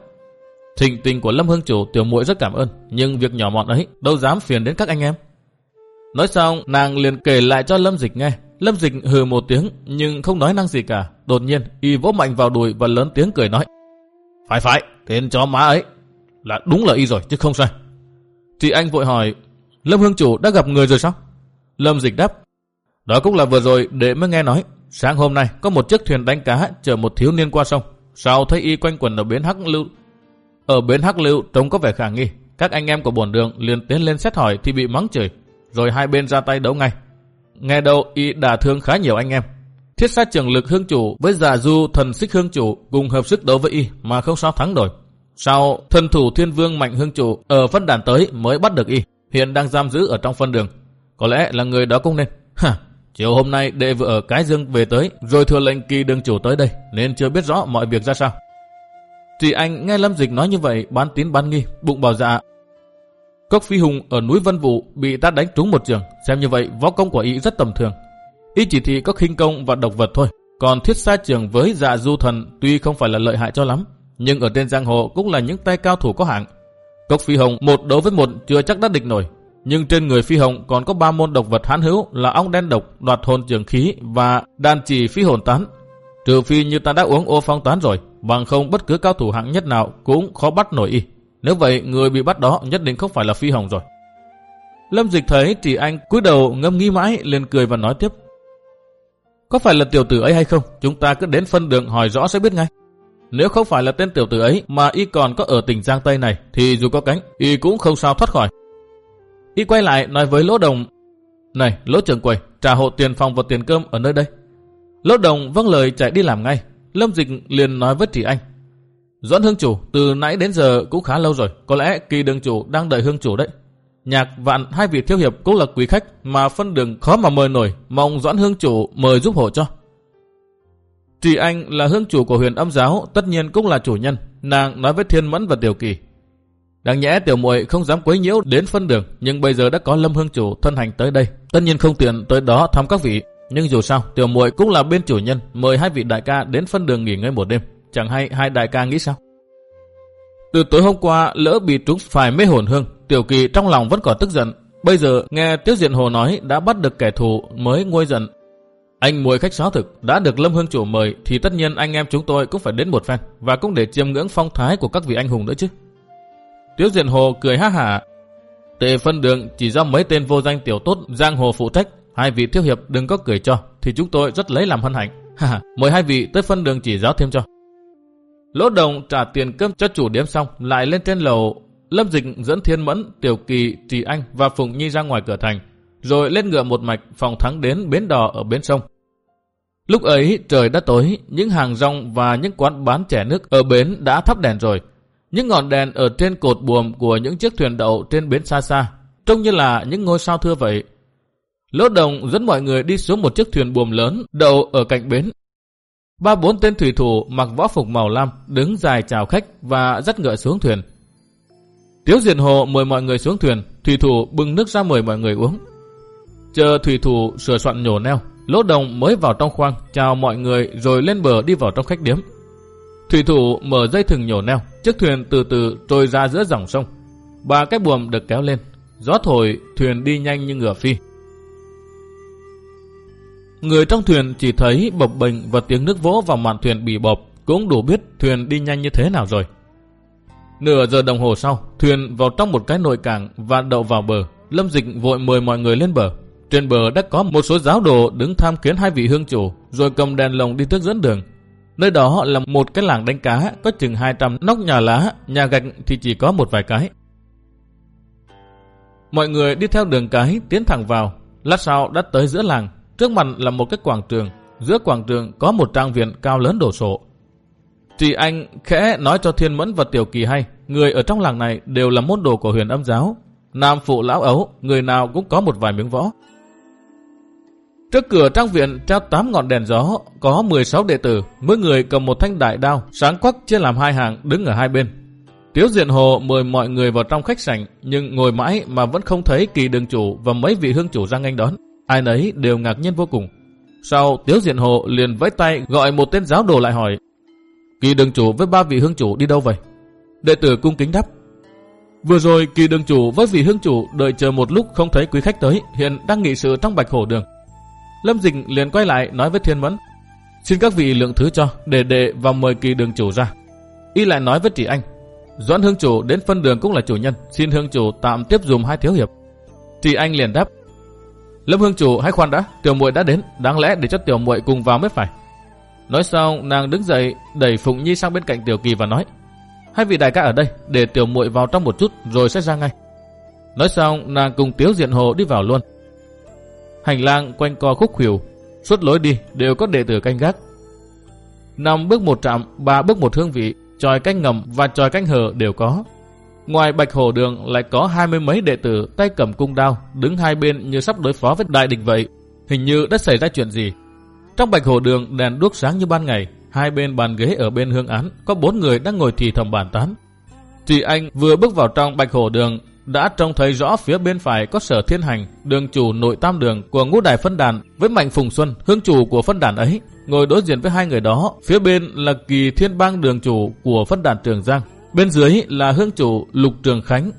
thình tình của Lâm Hương Chủ tiểu muội rất cảm ơn, nhưng việc nhỏ mọn ấy đâu dám phiền đến các anh em. Nói xong, nàng liền kể lại cho Lâm Dịch nghe. Lâm Dịch hừ một tiếng nhưng không nói năng gì cả. Đột nhiên, y vỗ mạnh vào đùi và lớn tiếng cười nói. Phải phải, tên chó má ấy là đúng là y rồi chứ không sai. Chị anh vội hỏi, Lâm Hương Chủ đã gặp người rồi sao? Lâm Dịch đáp, đó cũng là vừa rồi để mới nghe nói. Sáng hôm nay có một chiếc thuyền đánh cá chở một thiếu niên qua sông. Sao thấy y quanh quần ở bến Hắc Lưu? Ở bến Hắc Lưu trông có vẻ khả nghi. Các anh em của bổn đường liền tiến lên xét hỏi thì bị mắng chửi. Rồi hai bên ra tay đấu ngay. Nghe đâu y đả thương khá nhiều anh em. Thiết sát trường lực hương chủ với giả du thần xích hương chủ cùng hợp sức đấu với y mà không sao thắng nổi. Sau thần thủ thiên vương mạnh hương chủ ở phân đàn tới mới bắt được y. Hiện đang giam giữ ở trong phân đường. Có lẽ là người đó cũng nên. Ha, Chiều hôm nay đệ vừa ở Cái Dương về tới, rồi thừa lệnh kỳ đường chủ tới đây, nên chưa biết rõ mọi việc ra sao. Chị anh nghe Lâm Dịch nói như vậy, bán tín bán nghi, bụng bảo dạ. Cốc Phi Hùng ở núi Vân Vũ bị ta đánh trúng một trường, xem như vậy võ công của y rất tầm thường. Y chỉ thị các khinh công và độc vật thôi. Còn thiết sa trường với dạ du thần tuy không phải là lợi hại cho lắm, nhưng ở trên giang hồ cũng là những tay cao thủ có hạng. Cốc phi hồng một đấu với một chưa chắc đã địch nổi, nhưng trên người phi hồng còn có ba môn độc vật hán hữu là ong đen độc, đoạt hồn trường khí và đan chỉ phi hồn tán. Trừ phi như ta đã uống ô phong tán rồi, bằng không bất cứ cao thủ hạng nhất nào cũng khó bắt nổi y. Nếu vậy, người bị bắt đó nhất định không phải là phi hồng rồi. Lâm Dịch thấy chỉ anh cúi đầu ngâm nghĩ mãi, liền cười và nói tiếp. Có phải là tiểu tử ấy hay không? Chúng ta cứ đến phân đường hỏi rõ sẽ biết ngay. Nếu không phải là tên tiểu tử ấy mà y còn có ở tỉnh Giang Tây này thì dù có cánh, y cũng không sao thoát khỏi. Y quay lại nói với Lỗ Đồng, Này, Lỗ trưởng quầy, trả hộ tiền phòng và tiền cơm ở nơi đây. Lỗ Đồng vâng lời chạy đi làm ngay. Lâm Dịch liền nói với Trị Anh, Doãn Hương Chủ, từ nãy đến giờ cũng khá lâu rồi, có lẽ kỳ đường chủ đang đợi Hương Chủ đấy. Nhạc vạn hai vị thiếu hiệp cũng là quý khách mà phân đường khó mà mời nổi, mong Doãn Hương Chủ mời giúp hộ cho. Trị anh là hương chủ của huyền âm giáo, tất nhiên cũng là chủ nhân. Nàng nói với Thiên Mẫn và Tiểu Kỳ. Đáng nhẽ tiểu muội không dám quấy nhiễu đến phân đường, nhưng bây giờ đã có Lâm Hương chủ thân hành tới đây, tất nhiên không tiện tới đó thăm các vị. Nhưng dù sao, tiểu muội cũng là bên chủ nhân, mời hai vị đại ca đến phân đường nghỉ ngơi một đêm. Chẳng hay hai đại ca nghĩ sao? Từ tối hôm qua, lỡ bị trúng phải mê hồn hương, tiểu kỳ trong lòng vẫn còn tức giận. Bây giờ nghe Tiếu Diện Hồ nói đã bắt được kẻ thù mới nguôi giận, anh muội khách sáo thực đã được Lâm Hương chủ mời thì tất nhiên anh em chúng tôi cũng phải đến một phen và cũng để chiêm ngưỡng phong thái của các vị anh hùng nữa chứ. Tiếu Diện Hồ cười ha hả. Tề phân đường chỉ do mấy tên vô danh tiểu tốt giang hồ phụ trách, hai vị thiếu hiệp đừng có cười cho thì chúng tôi rất lấy làm hân hạnh. Mời hai vị tới phân đường chỉ giáo thêm cho. Lỗ đồng trả tiền cơm cho chủ điếm xong lại lên trên lầu Lâm Dịch dẫn Thiên Mẫn, Tiểu Kỳ, Trì Anh và Phùng Nhi ra ngoài cửa thành, rồi lên ngựa một mạch phòng thắng đến bến đò ở bến sông. Lúc ấy trời đã tối, những hàng rong và những quán bán chè nước ở bến đã thắp đèn rồi. Những ngọn đèn ở trên cột buồm của những chiếc thuyền đậu trên bến xa xa, trông như là những ngôi sao thưa vậy. Lỗ đồng dẫn mọi người đi xuống một chiếc thuyền buồm lớn đậu ở cạnh bến. Ba bốn tên thủy thủ mặc võ phục màu lam đứng dài chào khách và dắt ngựa xuống thuyền. Tiếu Diền Hồ mời mọi người xuống thuyền, thủy thủ bưng nước ra mời mọi người uống. Chờ thủy thủ sửa soạn nhổ neo, Lỗ Đồng mới vào trong khoang, chào mọi người rồi lên bờ đi vào trong khách điếm. Thủy thủ mở dây thừng nhổ neo, chiếc thuyền từ từ trôi ra giữa dòng sông. Ba cái buồm được kéo lên, gió thổi, thuyền đi nhanh như ngựa phi. Người trong thuyền chỉ thấy bập bềnh và tiếng nước vỗ vào mạn thuyền bị bọp, cũng đủ biết thuyền đi nhanh như thế nào rồi. Nửa giờ đồng hồ sau, thuyền vào trong một cái nội cảng và đậu vào bờ. Lâm Dịch vội mời mọi người lên bờ. Trên bờ đã có một số giáo đồ đứng tham kiến hai vị hương chủ, rồi cầm đèn lồng đi trước dẫn đường. Nơi đó là một cái làng đánh cá, có chừng 200 nóc nhà lá, nhà gạch thì chỉ có một vài cái. Mọi người đi theo đường cái tiến thẳng vào, lát sau đã tới giữa làng, trước mặt là một cái quảng trường, giữa quảng trường có một trang viện cao lớn đổ sộ. Chị anh khẽ nói cho Thiên Mẫn và Tiểu Kỳ hay, người ở trong làng này đều là môn đồ của huyền âm giáo. Nam phụ lão ấu, người nào cũng có một vài miếng võ. Trước cửa trang viện treo 8 ngọn đèn gió, có 16 đệ tử, mỗi người cầm một thanh đại đao, sáng quắc chia làm hai hàng đứng ở hai bên. Tiếu Diện Hồ mời mọi người vào trong khách sảnh, nhưng ngồi mãi mà vẫn không thấy kỳ đường chủ và mấy vị hương chủ ra nghênh đón. Ai nấy đều ngạc nhiên vô cùng. Sau Tiếu Diện Hồ liền vẫy tay gọi một tên giáo đồ lại hỏi, kỳ đường chủ với ba vị hương chủ đi đâu vậy? Đệ tử cung kính đáp, Vừa rồi kỳ đường chủ với vị hương chủ đợi chờ một lúc không thấy quý khách tới, hiện đang nghị sự trong bạch hổ đường. Lâm Dịch liền quay lại nói với Thiên Mẫn. Xin các vị lượng thứ cho, để đệ vào mời kỳ đường chủ ra. Y lại nói với chị anh. Doãn hương chủ đến phân đường cũng là chủ nhân, xin hương chủ tạm tiếp dùm hai thiếu hiệp. Chị anh liền đáp. Lâm hương chủ hãy khoan đã, tiểu muội đã đến, đáng lẽ để cho tiểu muội cùng vào mới phải. Nói xong, nàng đứng dậy, đẩy Phụng Nhi sang bên cạnh Tiểu Kỳ và nói: Hai vị đại ca ở đây, để tiểu muội vào trong một chút rồi sẽ ra ngay. Nói xong, nàng cùng Tiếu Diện Hồ đi vào luôn. Hành lang quanh co khúc khuỷu, suốt lối đi đều có đệ tử canh gác. Năm bước một trạm, ba bước một hương vị, tròi canh ngầm và tròi canh hở đều có. Ngoài bạch hồ đường lại có hai mươi mấy đệ tử tay cầm cung đao, đứng hai bên như sắp đối phó với đại địch vậy. Hình như đã xảy ra chuyện gì. Trong bạch hồ đường đèn đuốc sáng như ban ngày, hai bên bàn ghế ở bên hương án có bốn người đang ngồi thì thầm bàn tán. Chị anh vừa bước vào trong bạch hồ đường, đã trông thấy rõ phía bên phải có sở thiên hành, đường chủ nội tam đường của ngũ đài phân đàn với Mạnh Phùng Xuân, hương chủ của phân đàn ấy, ngồi đối diện với hai người đó. Phía bên là kỳ thiên bang đường chủ của phân đàn Trường Giang, bên dưới là hương chủ Lục Trường Khánh.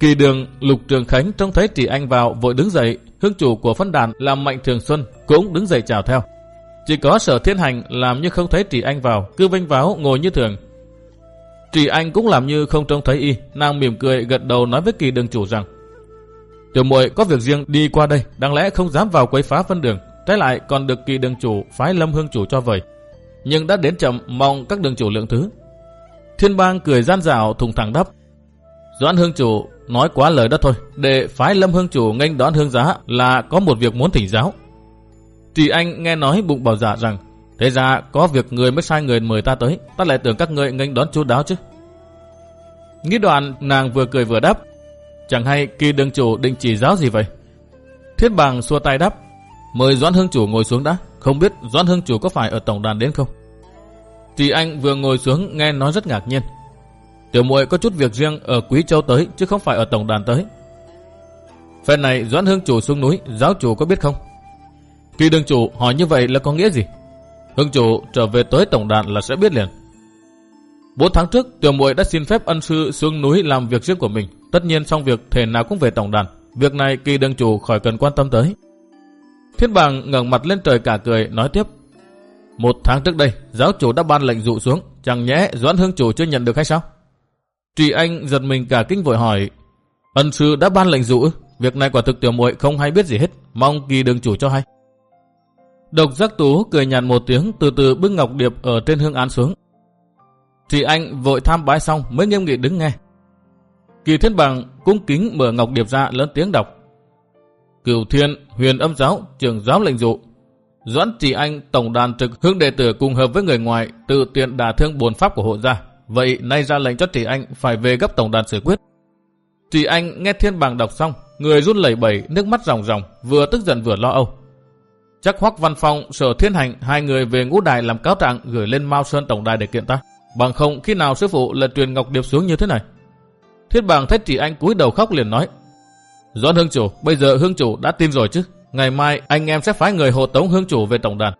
Kỳ đường Lục Trường Khánh trông thấy tỷ Anh vào vội đứng dậy, hương chủ của phân đàn là Mạnh trường Xuân cũng đứng dậy chào theo. Chỉ có sở thiên hành làm như không thấy tỷ Anh vào, cứ vinh váo ngồi như thường. Trì Anh cũng làm như không trông thấy y, nàng mỉm cười gật đầu nói với kỳ đường chủ rằng Tiểu muội có việc riêng đi qua đây, đáng lẽ không dám vào quấy phá phân đường, trái lại còn được kỳ đường chủ phái lâm hương chủ cho vời. Nhưng đã đến chậm, mong các đường chủ lượng thứ. Thiên bang cười gian dạo thùng thẳng đắp. Doãn hương chủ nói quá lời đó thôi, để phái lâm hương chủ nghênh đón hương giá là có một việc muốn thỉnh giáo. Trì Anh nghe nói bụng bảo dạ rằng Thế ra có việc người mới sai người mời ta tới, ta lại tưởng các người nghênh đón chú đáo chứ. Nghĩ đoạn nàng vừa cười vừa đáp, chẳng hay kỳ đường chủ định chỉ giáo gì vậy. Thiết bằng xua tay đáp, mời Doãn Hương Chủ ngồi xuống đã, không biết Doãn Hương Chủ có phải ở tổng đàn đến không? Thì anh vừa ngồi xuống nghe nói rất ngạc nhiên. Tiểu muội có chút việc riêng ở Quý Châu tới chứ không phải ở tổng đàn tới. Phần này Doãn Hương Chủ xuống núi, giáo chủ có biết không? Kỳ đường chủ hỏi như vậy là có nghĩa gì? Hương chủ trở về tới tổng đàn là sẽ biết liền. bốn tháng trước, tiểu muội đã xin phép ân sư xuống núi làm việc riêng của mình. Tất nhiên xong việc thể nào cũng về tổng đàn. Việc này kỳ đường chủ khỏi cần quan tâm tới. Thiên bàng ngẩng mặt lên trời cả cười, nói tiếp. Một tháng trước đây, giáo chủ đã ban lệnh dụ xuống. Chẳng nhẽ Doãn Hương chủ chưa nhận được hay sao? Trì Anh giật mình cả kinh vội hỏi. Ân sư đã ban lệnh dụ Việc này quả thực tiểu muội không hay biết gì hết. Mong kỳ đường chủ cho hay. Độc giác tú cười nhạt một tiếng từ từ bước ngọc điệp ở trên hương án xuống. Chị anh vội tham bái xong mới nghiêm nghị đứng nghe. Kỳ thiên bằng cung kính mở ngọc điệp ra lớn tiếng đọc. Cửu thiên huyền âm giáo trưởng giáo lệnh dụ. Doãn chỉ anh tổng đàn trực hướng đệ tử cùng hợp với người ngoài tự tiện đả thương buồn pháp của hộ gia. Vậy nay ra lệnh cho chị anh phải về gấp tổng đàn xử quyết. Chị anh nghe thiên bằng đọc xong, người run lẩy bẩy, nước mắt ròng ròng, vừa tức giận vừa lo âu. Chắc Hoắc Văn Phong, Sở Thiên Hành hai người về ngũ đài làm cáo trạng gửi lên Mao Sơn tổng đài để kiện ta. Bằng không khi nào sư phụ lật truyền ngọc điệp xuống như thế này. Thiết Bàng thấy chị anh cúi đầu khóc liền nói. Doãn Hương Chủ, bây giờ Hương Chủ đã tin rồi chứ. Ngày mai anh em sẽ phái người hộ tống Hương Chủ về tổng đàn.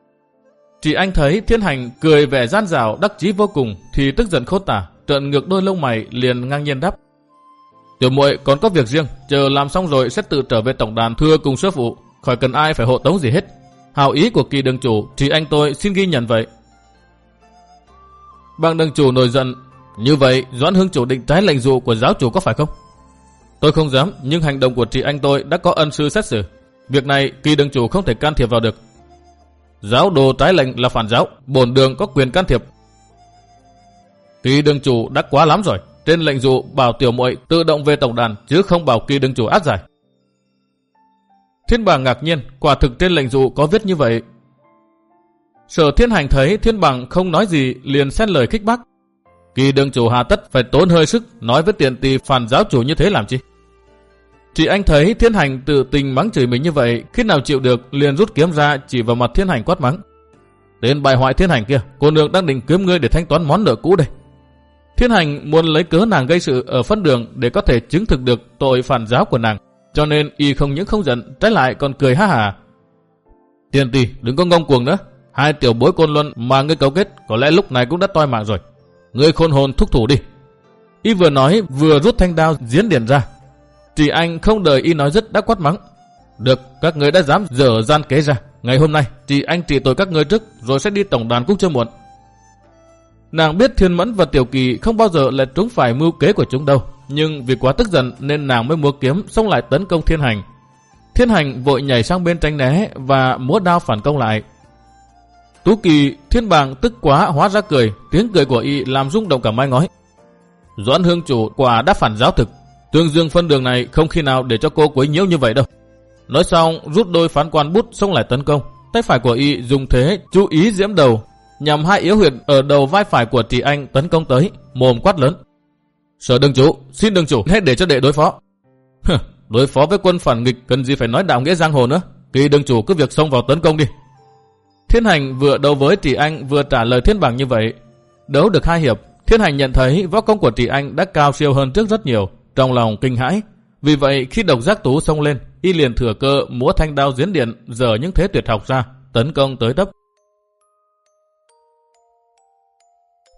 Chị anh thấy Thiên Hành cười vẻ gian rào đắc chí vô cùng thì tức giận khốt tả, trợn ngược đôi lông mày liền ngang nhiên đáp. Tiểu muội còn có việc riêng, chờ làm xong rồi sẽ tự trở về tổng đàn thưa cùng sư phụ, khỏi cần ai phải hộ tống gì hết. Hào ý của kỳ đường chủ thì anh tôi xin ghi nhận vậy. Bang đường chủ nổi giận. Như vậy Doãn Hương chủ định trái lệnh dụ của giáo chủ có phải không? Tôi không dám, nhưng hành động của chị anh tôi đã có ân sư xét xử. Việc này kỳ đường chủ không thể can thiệp vào được. Giáo đồ trái lệnh là phản giáo, bổn đường có quyền can thiệp. Kỳ đường chủ đã quá lắm rồi. Trên lệnh dụ bảo tiểu muội tự động về tổng đàn chứ không bảo kỳ đường chủ áp giải. Thiên bằng ngạc nhiên, quả thực trên lệnh dụ có viết như vậy. Sở thiên hành thấy thiên bằng không nói gì liền xét lời khích bác. Kỳ đường chủ hà tất phải tốn hơi sức nói với tiền tỳ phản giáo chủ như thế làm chi. Chị anh thấy thiên hành tự tình mắng chửi mình như vậy, khi nào chịu được liền rút kiếm ra chỉ vào mặt thiên hành quát mắng. Đến bài hoại thiên hành kia, cô nương đang định kiếm ngươi để thanh toán món nợ cũ đây. Thiên hành muốn lấy cớ nàng gây sự ở phân đường để có thể chứng thực được tội phản giáo của nàng. Cho nên y không những không giận, trái lại còn cười ha hà. Tiền tỷ, đừng có ngông cuồng nữa. Hai tiểu bối côn luân mà ngươi cấu kết có lẽ lúc này cũng đã toi mạng rồi. Ngươi khôn hồn thúc thủ đi. Y vừa nói vừa rút thanh đao diễn điển ra. Chỉ anh không đợi y nói dứt đã quát mắng. Được, các ngươi đã dám dở gian kế ra. Ngày hôm nay, chỉ anh trị tội các ngươi trước rồi sẽ đi tổng đàn cũng chưa muộn. Nàng biết Thiên Mẫn và Tiểu Kỳ không bao giờ lại trúng phải mưu kế của chúng đâu. Nhưng vì quá tức giận nên nàng mới múa kiếm xông lại tấn công thiên hành. Thiên hành vội nhảy sang bên tránh né và múa đao phản công lại. Tú kỳ, thiên bàng tức quá hóa ra cười, tiếng cười của y làm rung động cả mai ngói. Doãn hương chủ quả đã phản giáo thực, tương dương phân đường này không khi nào để cho cô quấy nhiễu như vậy đâu. Nói xong rút đôi phán quan bút xông lại tấn công, tay phải của y dùng thế chú ý diễm đầu, nhằm hai yếu huyệt ở đầu vai phải của tỷ anh tấn công tới, mồm quát lớn. Sở đương chủ, xin đương chủ, hãy để cho đệ đối phó. đối phó với quân phản nghịch cần gì phải nói đạo nghĩa giang hồ nữa. Kỳ đương chủ cứ việc xông vào tấn công đi. Thiên hành vừa đấu với Trì Anh vừa trả lời thiên bằng như vậy. Đấu được hai hiệp, thiên hành nhận thấy võ công của Trì Anh đã cao siêu hơn trước rất nhiều. trong lòng kinh hãi. Vì vậy khi độc giác tú xông lên, y liền thừa cơ múa thanh đao diễn điện dở những thế tuyệt học ra, tấn công tới tấp.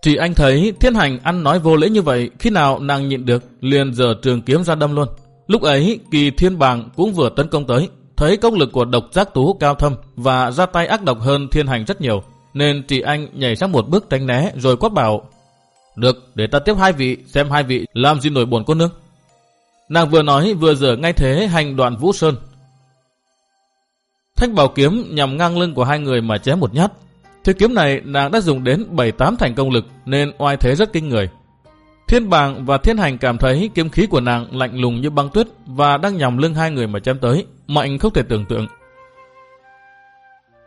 Chỉ anh thấy thiên hành ăn nói vô lễ như vậy, khi nào nàng nhịn được, liền dở trường kiếm ra đâm luôn. Lúc ấy, kỳ thiên bàng cũng vừa tấn công tới, thấy công lực của độc giác tú cao thâm và ra tay ác độc hơn thiên hành rất nhiều, nên chị anh nhảy sang một bước tránh né rồi quát bảo. Được, để ta tiếp hai vị, xem hai vị làm gì nổi buồn cô nương. Nàng vừa nói vừa dở ngay thế hành đoạn vũ sơn. Thanh bảo kiếm nhằm ngang lưng của hai người mà chém một nhát. Thế kiếm này nàng đã dùng đến 7-8 thành công lực nên oai thế rất kinh người. Thiên bàng và thiên hành cảm thấy kiếm khí của nàng lạnh lùng như băng tuyết và đang nhằm lưng hai người mà chém tới, mạnh không thể tưởng tượng.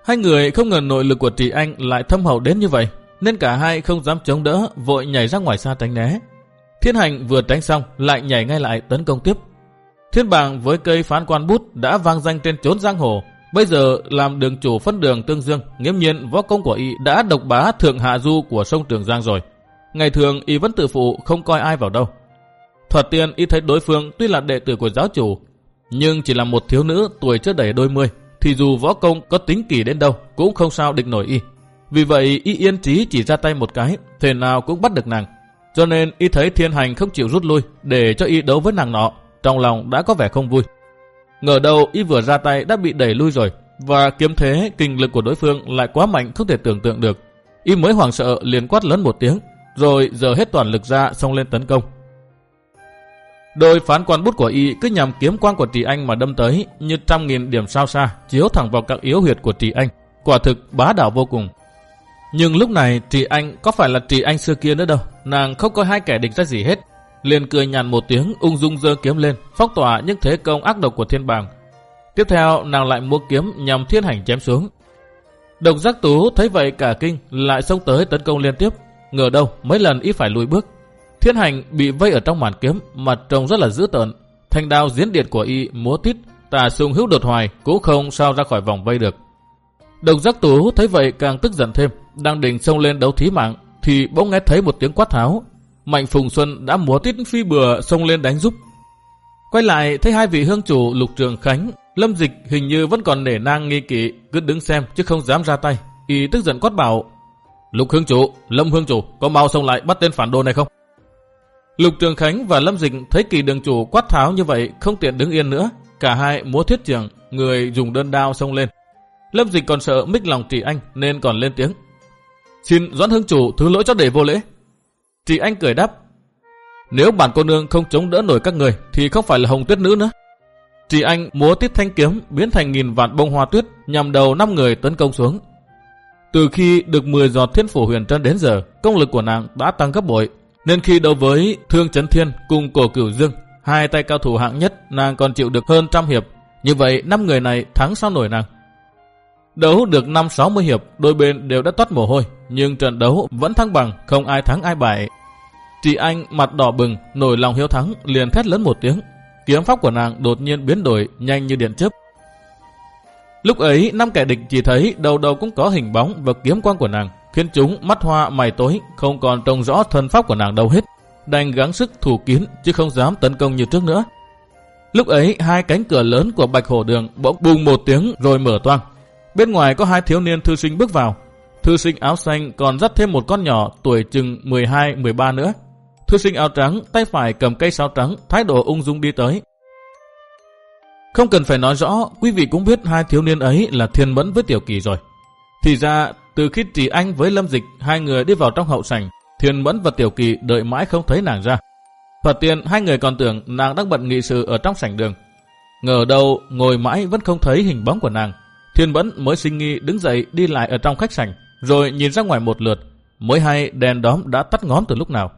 Hai người không ngờ nội lực của Trì Anh lại thâm hậu đến như vậy, nên cả hai không dám chống đỡ, vội nhảy ra ngoài xa tránh né. Thiên hành vừa tránh xong, lại nhảy ngay lại tấn công tiếp. Thiên bàng với cây phán quan bút đã vang danh trên chốn giang hồ, bây giờ làm đường chủ phân đường tương dương, nghiêm nhiên võ công của y đã độc bá thượng hạ du của sông Trường Giang rồi. Ngày thường y vẫn tự phụ không coi ai vào đâu. Thoạt tiên y thấy đối phương tuy là đệ tử của giáo chủ, nhưng chỉ là một thiếu nữ tuổi chưa đầy đôi mươi, thì dù võ công có tính kỳ đến đâu cũng không sao địch nổi y. Vì vậy y yên trí chỉ ra tay một cái, thể nào cũng bắt được nàng. Cho nên y thấy thiên hành không chịu rút lui để cho y đấu với nàng nọ, trong lòng đã có vẻ không vui. Ngờ đâu y vừa ra tay đã bị đẩy lui rồi, và kiếm thế kinh lực của đối phương lại quá mạnh không thể tưởng tượng được. Y mới hoảng sợ liền quát lớn một tiếng, rồi giờ hết toàn lực ra xông lên tấn công. Đôi phán quan bút của y cứ nhằm kiếm quang của Trì Anh mà đâm tới như trăm nghìn điểm sao xa, chiếu thẳng vào các yếu huyệt của Trì Anh. Quả thực bá đạo vô cùng. Nhưng lúc này Trì Anh có phải là Trì Anh xưa kia nữa đâu. Nàng không có hai kẻ địch ra gì hết. Liền cười nhàn một tiếng ung dung dơ kiếm lên, phóng tỏa những thế công ác độc của thiên bàng. Tiếp theo nàng lại mua kiếm nhằm thiên hành chém xuống. Độc giác tú thấy vậy cả kinh lại xông tới tấn công liên tiếp. Ngờ đâu mấy lần ít phải lùi bước Thiên hành bị vây ở trong màn kiếm, mặt trông rất là dữ tợn. Thanh đao diễn điện của y múa tít, tà sung hữu đột hoài cũng không sao ra khỏi vòng vây được. Độc giác tú thấy vậy càng tức giận thêm, đang định xông lên đấu thí mạng, thì bỗng nghe thấy một tiếng quát tháo. Mạnh Phùng Xuân đã múa tít phi bừa xông lên đánh giúp. Quay lại thấy hai vị hương chủ Lục Trường Khánh, Lâm Dịch hình như vẫn còn nể nang nghi kỵ, cứ đứng xem chứ không dám ra tay. Y tức giận quát bảo, Lục Hương Chủ, Lâm Hương Chủ, có mau xông lại bắt tên phản đồ này không? Lục Trường Khánh và Lâm Dịch thấy kỳ đường chủ quát tháo như vậy không tiện đứng yên nữa. Cả hai múa thiết trường, người dùng đơn đao xông lên. Lâm Dịch còn sợ mích lòng Trị Anh nên còn lên tiếng. Xin Doãn Hương Chủ thứ lỗi cho để vô lễ chị Anh cười đáp. Nếu bản cô nương không chống đỡ nổi các người thì không phải là hồng tuyết nữ nữa. chị Anh múa tiết thanh kiếm biến thành nghìn vạn bông hoa tuyết nhằm đầu năm người tấn công xuống. Từ khi được 10 giọt thiên phủ huyền trân đến giờ, công lực của nàng đã tăng gấp bội, nên khi đấu với Thương Chấn Thiên cùng Cổ Cửu Dương, hai tay cao thủ hạng nhất, nàng còn chịu được hơn trăm hiệp. Như vậy, năm người này thắng sao nổi nàng. Đấu được 5-60 hiệp, đôi bên đều đã toát mồ hôi, nhưng trận đấu vẫn thăng bằng, không ai thắng ai bại. Chị Anh mặt đỏ bừng, nổi lòng hiếu thắng, liền thét lớn một tiếng. Kiếm pháp của nàng đột nhiên biến đổi, nhanh như điện chớp. Lúc ấy, năm kẻ địch chỉ thấy đầu đầu cũng có hình bóng và kiếm quang của nàng khiến chúng mắt hoa mày tối, không còn trông rõ thân pháp của nàng đâu hết. Đành gắng sức thủ kiến chứ không dám tấn công như trước nữa. Lúc ấy, hai cánh cửa lớn của Bạch Hổ Đường bỗng bùng một tiếng rồi mở toang. Bên ngoài có hai thiếu niên thư sinh bước vào. Thư sinh áo xanh còn dắt thêm một con nhỏ tuổi chừng 12-13 nữa. Thư sinh áo trắng, tay phải cầm cây sáo trắng, thái độ ung dung đi tới. Không cần phải nói rõ, quý vị cũng biết hai thiếu niên ấy là thiên mẫn với tiểu kỳ rồi. Thì ra từ khi Trì Anh với Lâm Dịch hai người đi vào trong hậu sảnh, Thiên Mẫn và Tiểu Kỳ đợi mãi không thấy nàng ra. Phật tiên hai người còn tưởng nàng đang bận nghị sự ở trong sảnh đường. Ngờ đâu ngồi mãi vẫn không thấy hình bóng của nàng. Thiên Mẫn mới sinh nghi đứng dậy đi lại ở trong khách sảnh, rồi nhìn ra ngoài một lượt, mới hay đèn đóm đã tắt ngón từ lúc nào.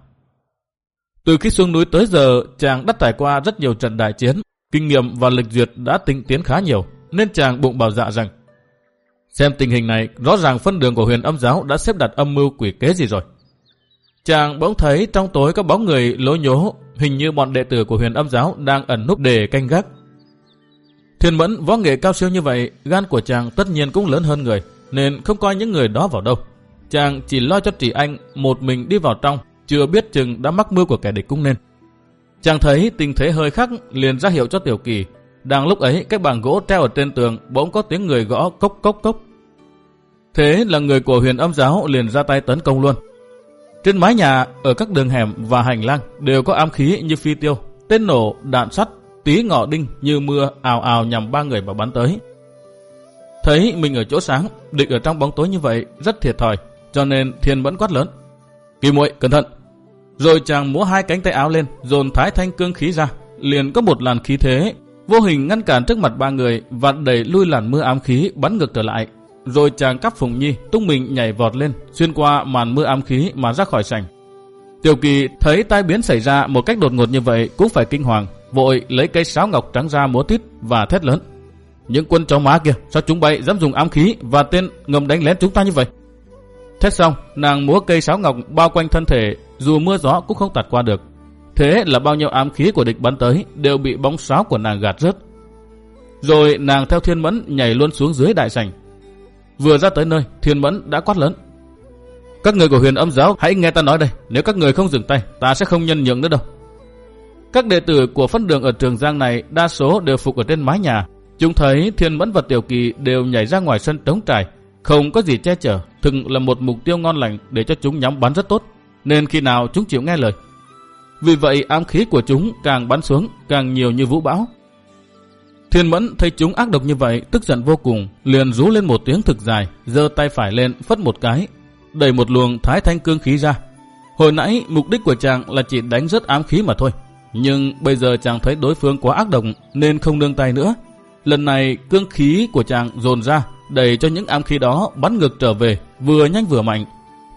Từ khi xuống núi tới giờ, chàng đã trải qua rất nhiều trận đại chiến, kinh nghiệm và lịch duyệt đã tinh tiến khá nhiều, nên chàng bụng bảo dạ rằng Xem tình hình này, rõ ràng phân đường của huyền âm giáo đã xếp đặt âm mưu quỷ kế gì rồi. Chàng bỗng thấy trong tối có bóng người lố nhố, hình như bọn đệ tử của huyền âm giáo đang ẩn núp để canh gác. Thiên mẫn võ nghệ cao siêu như vậy, gan của chàng tất nhiên cũng lớn hơn người, nên không coi những người đó vào đâu. Chàng chỉ lo cho chị anh một mình đi vào trong, chưa biết chừng đã mắc mưu của kẻ địch cũng nên. Chàng thấy tình thế hơi khắc liền ra hiệu cho Tiểu Kỳ. Đang lúc ấy, cái bảng gỗ treo ở trên tường bỗng có tiếng người gõ cốc cốc cốc. Thế là người của huyền âm giáo liền ra tay tấn công luôn. Trên mái nhà, ở các đường hẻm và hành lang đều có ám khí như phi tiêu, tên nổ, đạn sắt, tí ngọ đinh như mưa ào ào nhằm ba người mà bắn tới. Thấy mình ở chỗ sáng, địch ở trong bóng tối như vậy rất thiệt thòi, cho nên thiên vẫn quát lớn. Kỳ muội cẩn thận. Rồi chàng múa hai cánh tay áo lên, dồn thái thanh cương khí ra, liền có một làn khí thế, vô hình ngăn cản trước mặt ba người và đẩy lui làn mưa ám khí bắn ngược trở lại. Rồi chàng cắp Phùng Nhi tung mình nhảy vọt lên, xuyên qua màn mưa ám khí mà ra khỏi sảnh. Tiểu Kỳ thấy tai biến xảy ra một cách đột ngột như vậy cũng phải kinh hoàng, vội lấy cây sáo ngọc trắng ra múa tít và thét lớn. Những quân chó má kia, sao chúng bay dám dùng ám khí và tên ngầm đánh lén chúng ta như vậy? Thét xong, nàng múa cây sáo ngọc bao quanh thân thể, dù mưa gió cũng không tạt qua được. Thế là bao nhiêu ám khí của địch bắn tới đều bị bóng sáo của nàng gạt rớt. Rồi nàng theo thiên mẫn nhảy luôn xuống dưới đại sảnh. Vừa ra tới nơi, thiên mẫn đã quát lớn. Các người của huyền âm giáo hãy nghe ta nói đây, nếu các người không dừng tay, ta sẽ không nhân nhượng nữa đâu. Các đệ tử của phân đường ở Trường Giang này đa số đều phục ở trên mái nhà. Chúng thấy Thiên Mẫn và Tiểu Kỳ đều nhảy ra ngoài sân trống trải, không có gì che chở, thực là một mục tiêu ngon lành để cho chúng nhắm bắn rất tốt, nên khi nào chúng chịu nghe lời. Vì vậy ám khí của chúng càng bắn xuống, càng nhiều như vũ bão. Thiên Mẫn thấy chúng ác độc như vậy, tức giận vô cùng, liền rú lên một tiếng thực dài, giơ tay phải lên phất một cái, đẩy một luồng thái thanh cương khí ra. Hồi nãy mục đích của chàng là chỉ đánh rất ám khí mà thôi. Nhưng bây giờ chàng thấy đối phương quá ác độc nên không nương tay nữa. Lần này cương khí của chàng dồn ra đẩy cho những ám khí đó bắn ngược trở về vừa nhanh vừa mạnh.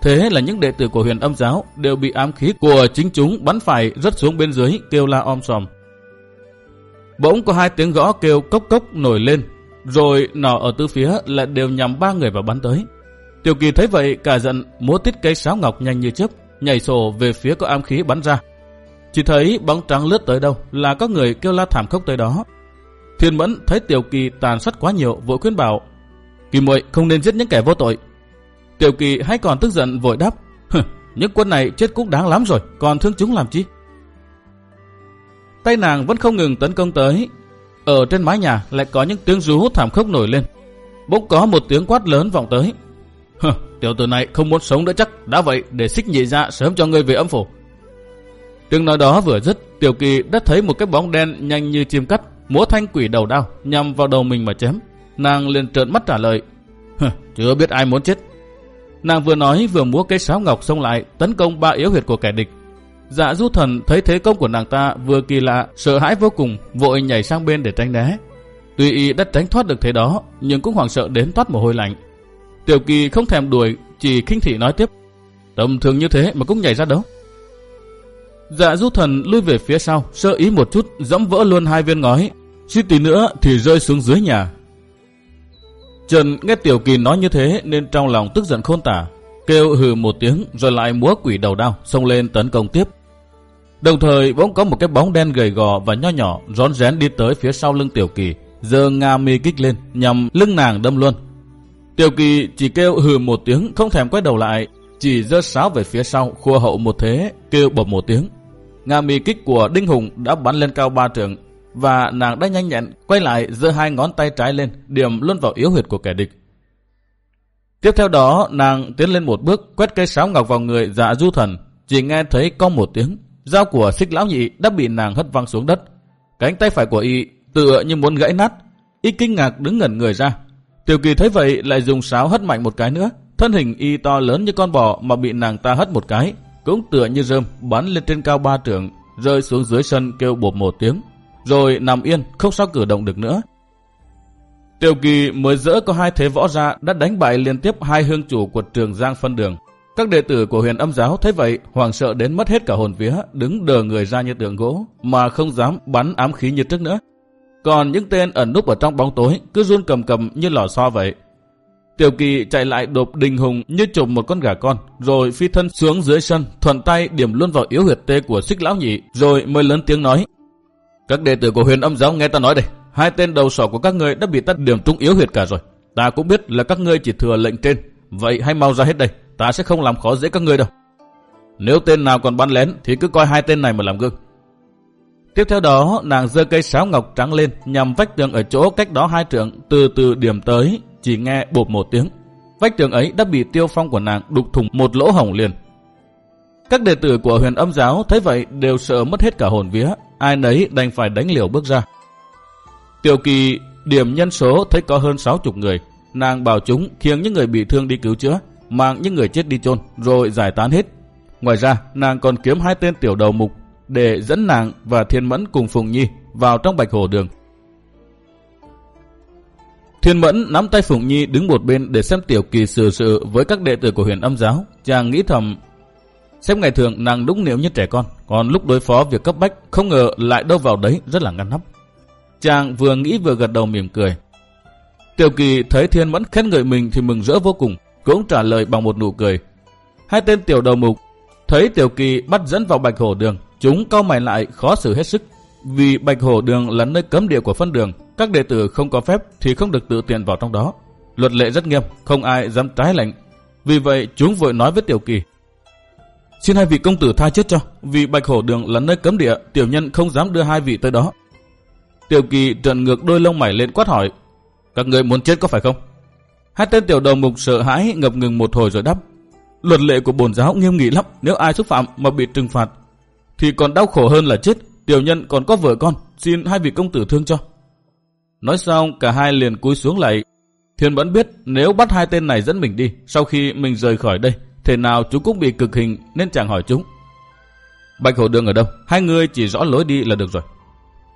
Thế là những đệ tử của huyền âm giáo đều bị ám khí của chính chúng bắn phải rất xuống bên dưới kêu la om sòm. Bỗng có hai tiếng gõ kêu cốc cốc nổi lên, rồi nỏ ở tứ phía lại đều nhằm ba người vào bắn tới. Tiểu kỳ thấy vậy cả giận múa tít cây sáo ngọc nhanh như chớp, nhảy sổ về phía có ám khí bắn ra. Chỉ thấy bóng trắng lướt tới đâu là có người kêu la thảm khốc tới đó. Thiên Mẫn thấy Tiểu Kỳ tàn sát quá nhiều vội khuyên bảo Kỳ muội không nên giết những kẻ vô tội. Tiểu Kỳ hay còn tức giận vội đáp những quân này chết cũng đáng lắm rồi còn thương chúng làm chi. Tay nàng vẫn không ngừng tấn công tới. Ở trên mái nhà lại có những tiếng rú thảm khốc nổi lên. Bỗng có một tiếng quát lớn vọng tới. tiểu tử này không muốn sống nữa chắc. Đã vậy để xích nhị ra sớm cho ngươi về âm phủ. Tiếng nói đó vừa dứt, Tiểu Kỳ đã thấy một cái bóng đen nhanh như chim cắt, múa thanh quỷ đầu đao, nhằm vào đầu mình mà chém. Nàng liền trợn mắt trả lời, chưa biết ai muốn chết. Nàng vừa nói vừa múa cây sáo ngọc xông lại, tấn công ba yếu huyệt của kẻ địch. Dạ du thần thấy thế công của nàng ta vừa kỳ lạ, sợ hãi vô cùng, vội nhảy sang bên để tránh né. Tuy y đã tránh thoát được thế đó, nhưng cũng hoảng sợ đến toát mồ hôi lạnh. Tiểu Kỳ không thèm đuổi, chỉ khinh thị nói tiếp. Tầm thường như thế mà cũng nhảy ra đâu. Dạ du thần lui về phía sau, sơ ý một chút, dẫm vỡ luôn hai viên ngói. Suy tí nữa thì rơi xuống dưới nhà. Trần nghe Tiểu Kỳ nói như thế nên trong lòng tức giận khôn tả. Kêu hừ một tiếng rồi lại múa quỷ đầu đao, xông lên tấn công tiếp. Đồng thời bỗng có một cái bóng đen gầy gò và nho nhỏ rón rén đi tới phía sau lưng Tiểu Kỳ, Giờ nga mi kích lên nhằm lưng nàng đâm luôn. Tiểu Kỳ chỉ kêu hừ một tiếng không thèm quay đầu lại, chỉ dơ sáo về phía sau khua hậu một thế, kêu bập một tiếng. Nga mì kích của Đinh Hùng đã bắn lên cao ba trường và nàng đã nhanh nhẹn quay lại giơ hai ngón tay trái lên, điểm luôn vào yếu huyệt của kẻ địch. Tiếp theo đó, nàng tiến lên một bước, quét cây sáo ngọc vào người dạ du thần, chỉ nghe thấy có một tiếng dao của xích lão nhị đã bị nàng hất văng xuống đất. Cánh tay phải của y tựa như muốn gãy nát, y kinh ngạc đứng ngẩn người ra. Tiểu kỳ thấy vậy lại dùng sáo hất mạnh một cái nữa, thân hình y to lớn như con bò mà bị nàng ta hất một cái cũng tựa như rơm bắn lên trên cao ba trượng, rơi xuống dưới sân kêu bột một tiếng, rồi nằm yên, không sao cử động được nữa. Tiểu kỳ mới dỡ có hai thế võ ra đã đánh bại liên tiếp hai hương chủ của trường Giang phân đường. Các đệ tử của huyền âm giáo thấy vậy, hoàng sợ đến mất hết cả hồn vía, đứng đờ người ra như tượng gỗ, mà không dám bắn ám khí như trước nữa. Còn những tên ẩn núp ở trong bóng tối cứ run cầm cầm như lò xo vậy, Tiểu kỳ chạy lại đột đình hùng như chụp một con gà con, rồi phi thân xuống dưới sân, thuận tay điểm luôn vào yếu huyệt tê của xích lão nhị, rồi mới lớn tiếng nói. Các đệ tử của huyền âm giáo nghe ta nói đây, hai tên đầu sỏ của các ngươi đã bị ta điểm trúng yếu huyệt cả rồi. Ta cũng biết là các ngươi chỉ thừa lệnh trên, vậy hãy mau ra hết đây, ta sẽ không làm khó dễ các ngươi đâu. Nếu tên nào còn bắn lén thì cứ coi hai tên này mà làm gương. Tiếp theo đó, nàng giơ cây sáo ngọc trắng lên nhằm vách tường ở chỗ cách đó hai trượng từ từ điểm tới, chỉ nghe bột một tiếng. Vách tường ấy đã bị tiêu phong của nàng đục thủng một lỗ hổng liền. Các đệ tử của huyền âm giáo thấy vậy đều sợ mất hết cả hồn vía, ai nấy đành phải đánh liều bước ra. Tiểu kỳ điểm nhân số thấy có hơn 60 người, nàng bảo chúng khiêng những người bị thương đi cứu chữa, mang những người chết đi chôn rồi giải tán hết. Ngoài ra, nàng còn kiếm hai tên tiểu đầu mục để dẫn nàng và Thiên Mẫn cùng Phùng Nhi vào trong bạch hồ đường. Thiên Mẫn nắm tay Phùng Nhi đứng một bên để xem tiểu kỳ xử sự với các đệ tử của huyền âm giáo. Chàng nghĩ thầm, xem ngày thường nàng đúng niệm như trẻ con, còn lúc đối phó việc cấp bách không ngờ lại đâu vào đấy rất là ngăn nắp. Chàng vừa nghĩ vừa gật đầu mỉm cười. Tiểu kỳ thấy Thiên Mẫn khen ngợi mình thì mừng rỡ vô cùng, cũng trả lời bằng một nụ cười. Hai tên tiểu đầu mục thấy Tiểu kỳ bắt dẫn vào bạch hổ đường, chúng cau mày lại khó xử hết sức. Vì bạch hổ đường là nơi cấm địa của phân đường, các đệ tử không có phép thì không được tự tiện vào trong đó. Luật lệ rất nghiêm, không ai dám trái lệnh. Vì vậy chúng vội nói với Tiểu Kỳ. Xin hai vị công tử tha chết cho, vì Bạch Hổ Đường là nơi cấm địa, tiểu nhân không dám đưa hai vị tới đó. Tiểu Kỳ trần ngược đôi lông mày lên quát hỏi. Các người muốn chết có phải không? Hai tên tiểu đầu mục sợ hãi ngập ngừng một hồi rồi đáp. Luật lệ của bổn giáo nghiêm nghị lắm, nếu ai xúc phạm mà bị trừng phạt, thì còn đau khổ hơn là chết. Tiểu nhân còn có vợ con, xin hai vị công tử thương cho. Nói xong cả hai liền cúi xuống lại. Thiên vẫn biết nếu bắt hai tên này dẫn mình đi, sau khi mình rời khỏi đây, thế nào chúng cũng bị cực hình nên chẳng hỏi chúng. Bạch hổ đường ở đâu? Hai người chỉ rõ lối đi là được rồi.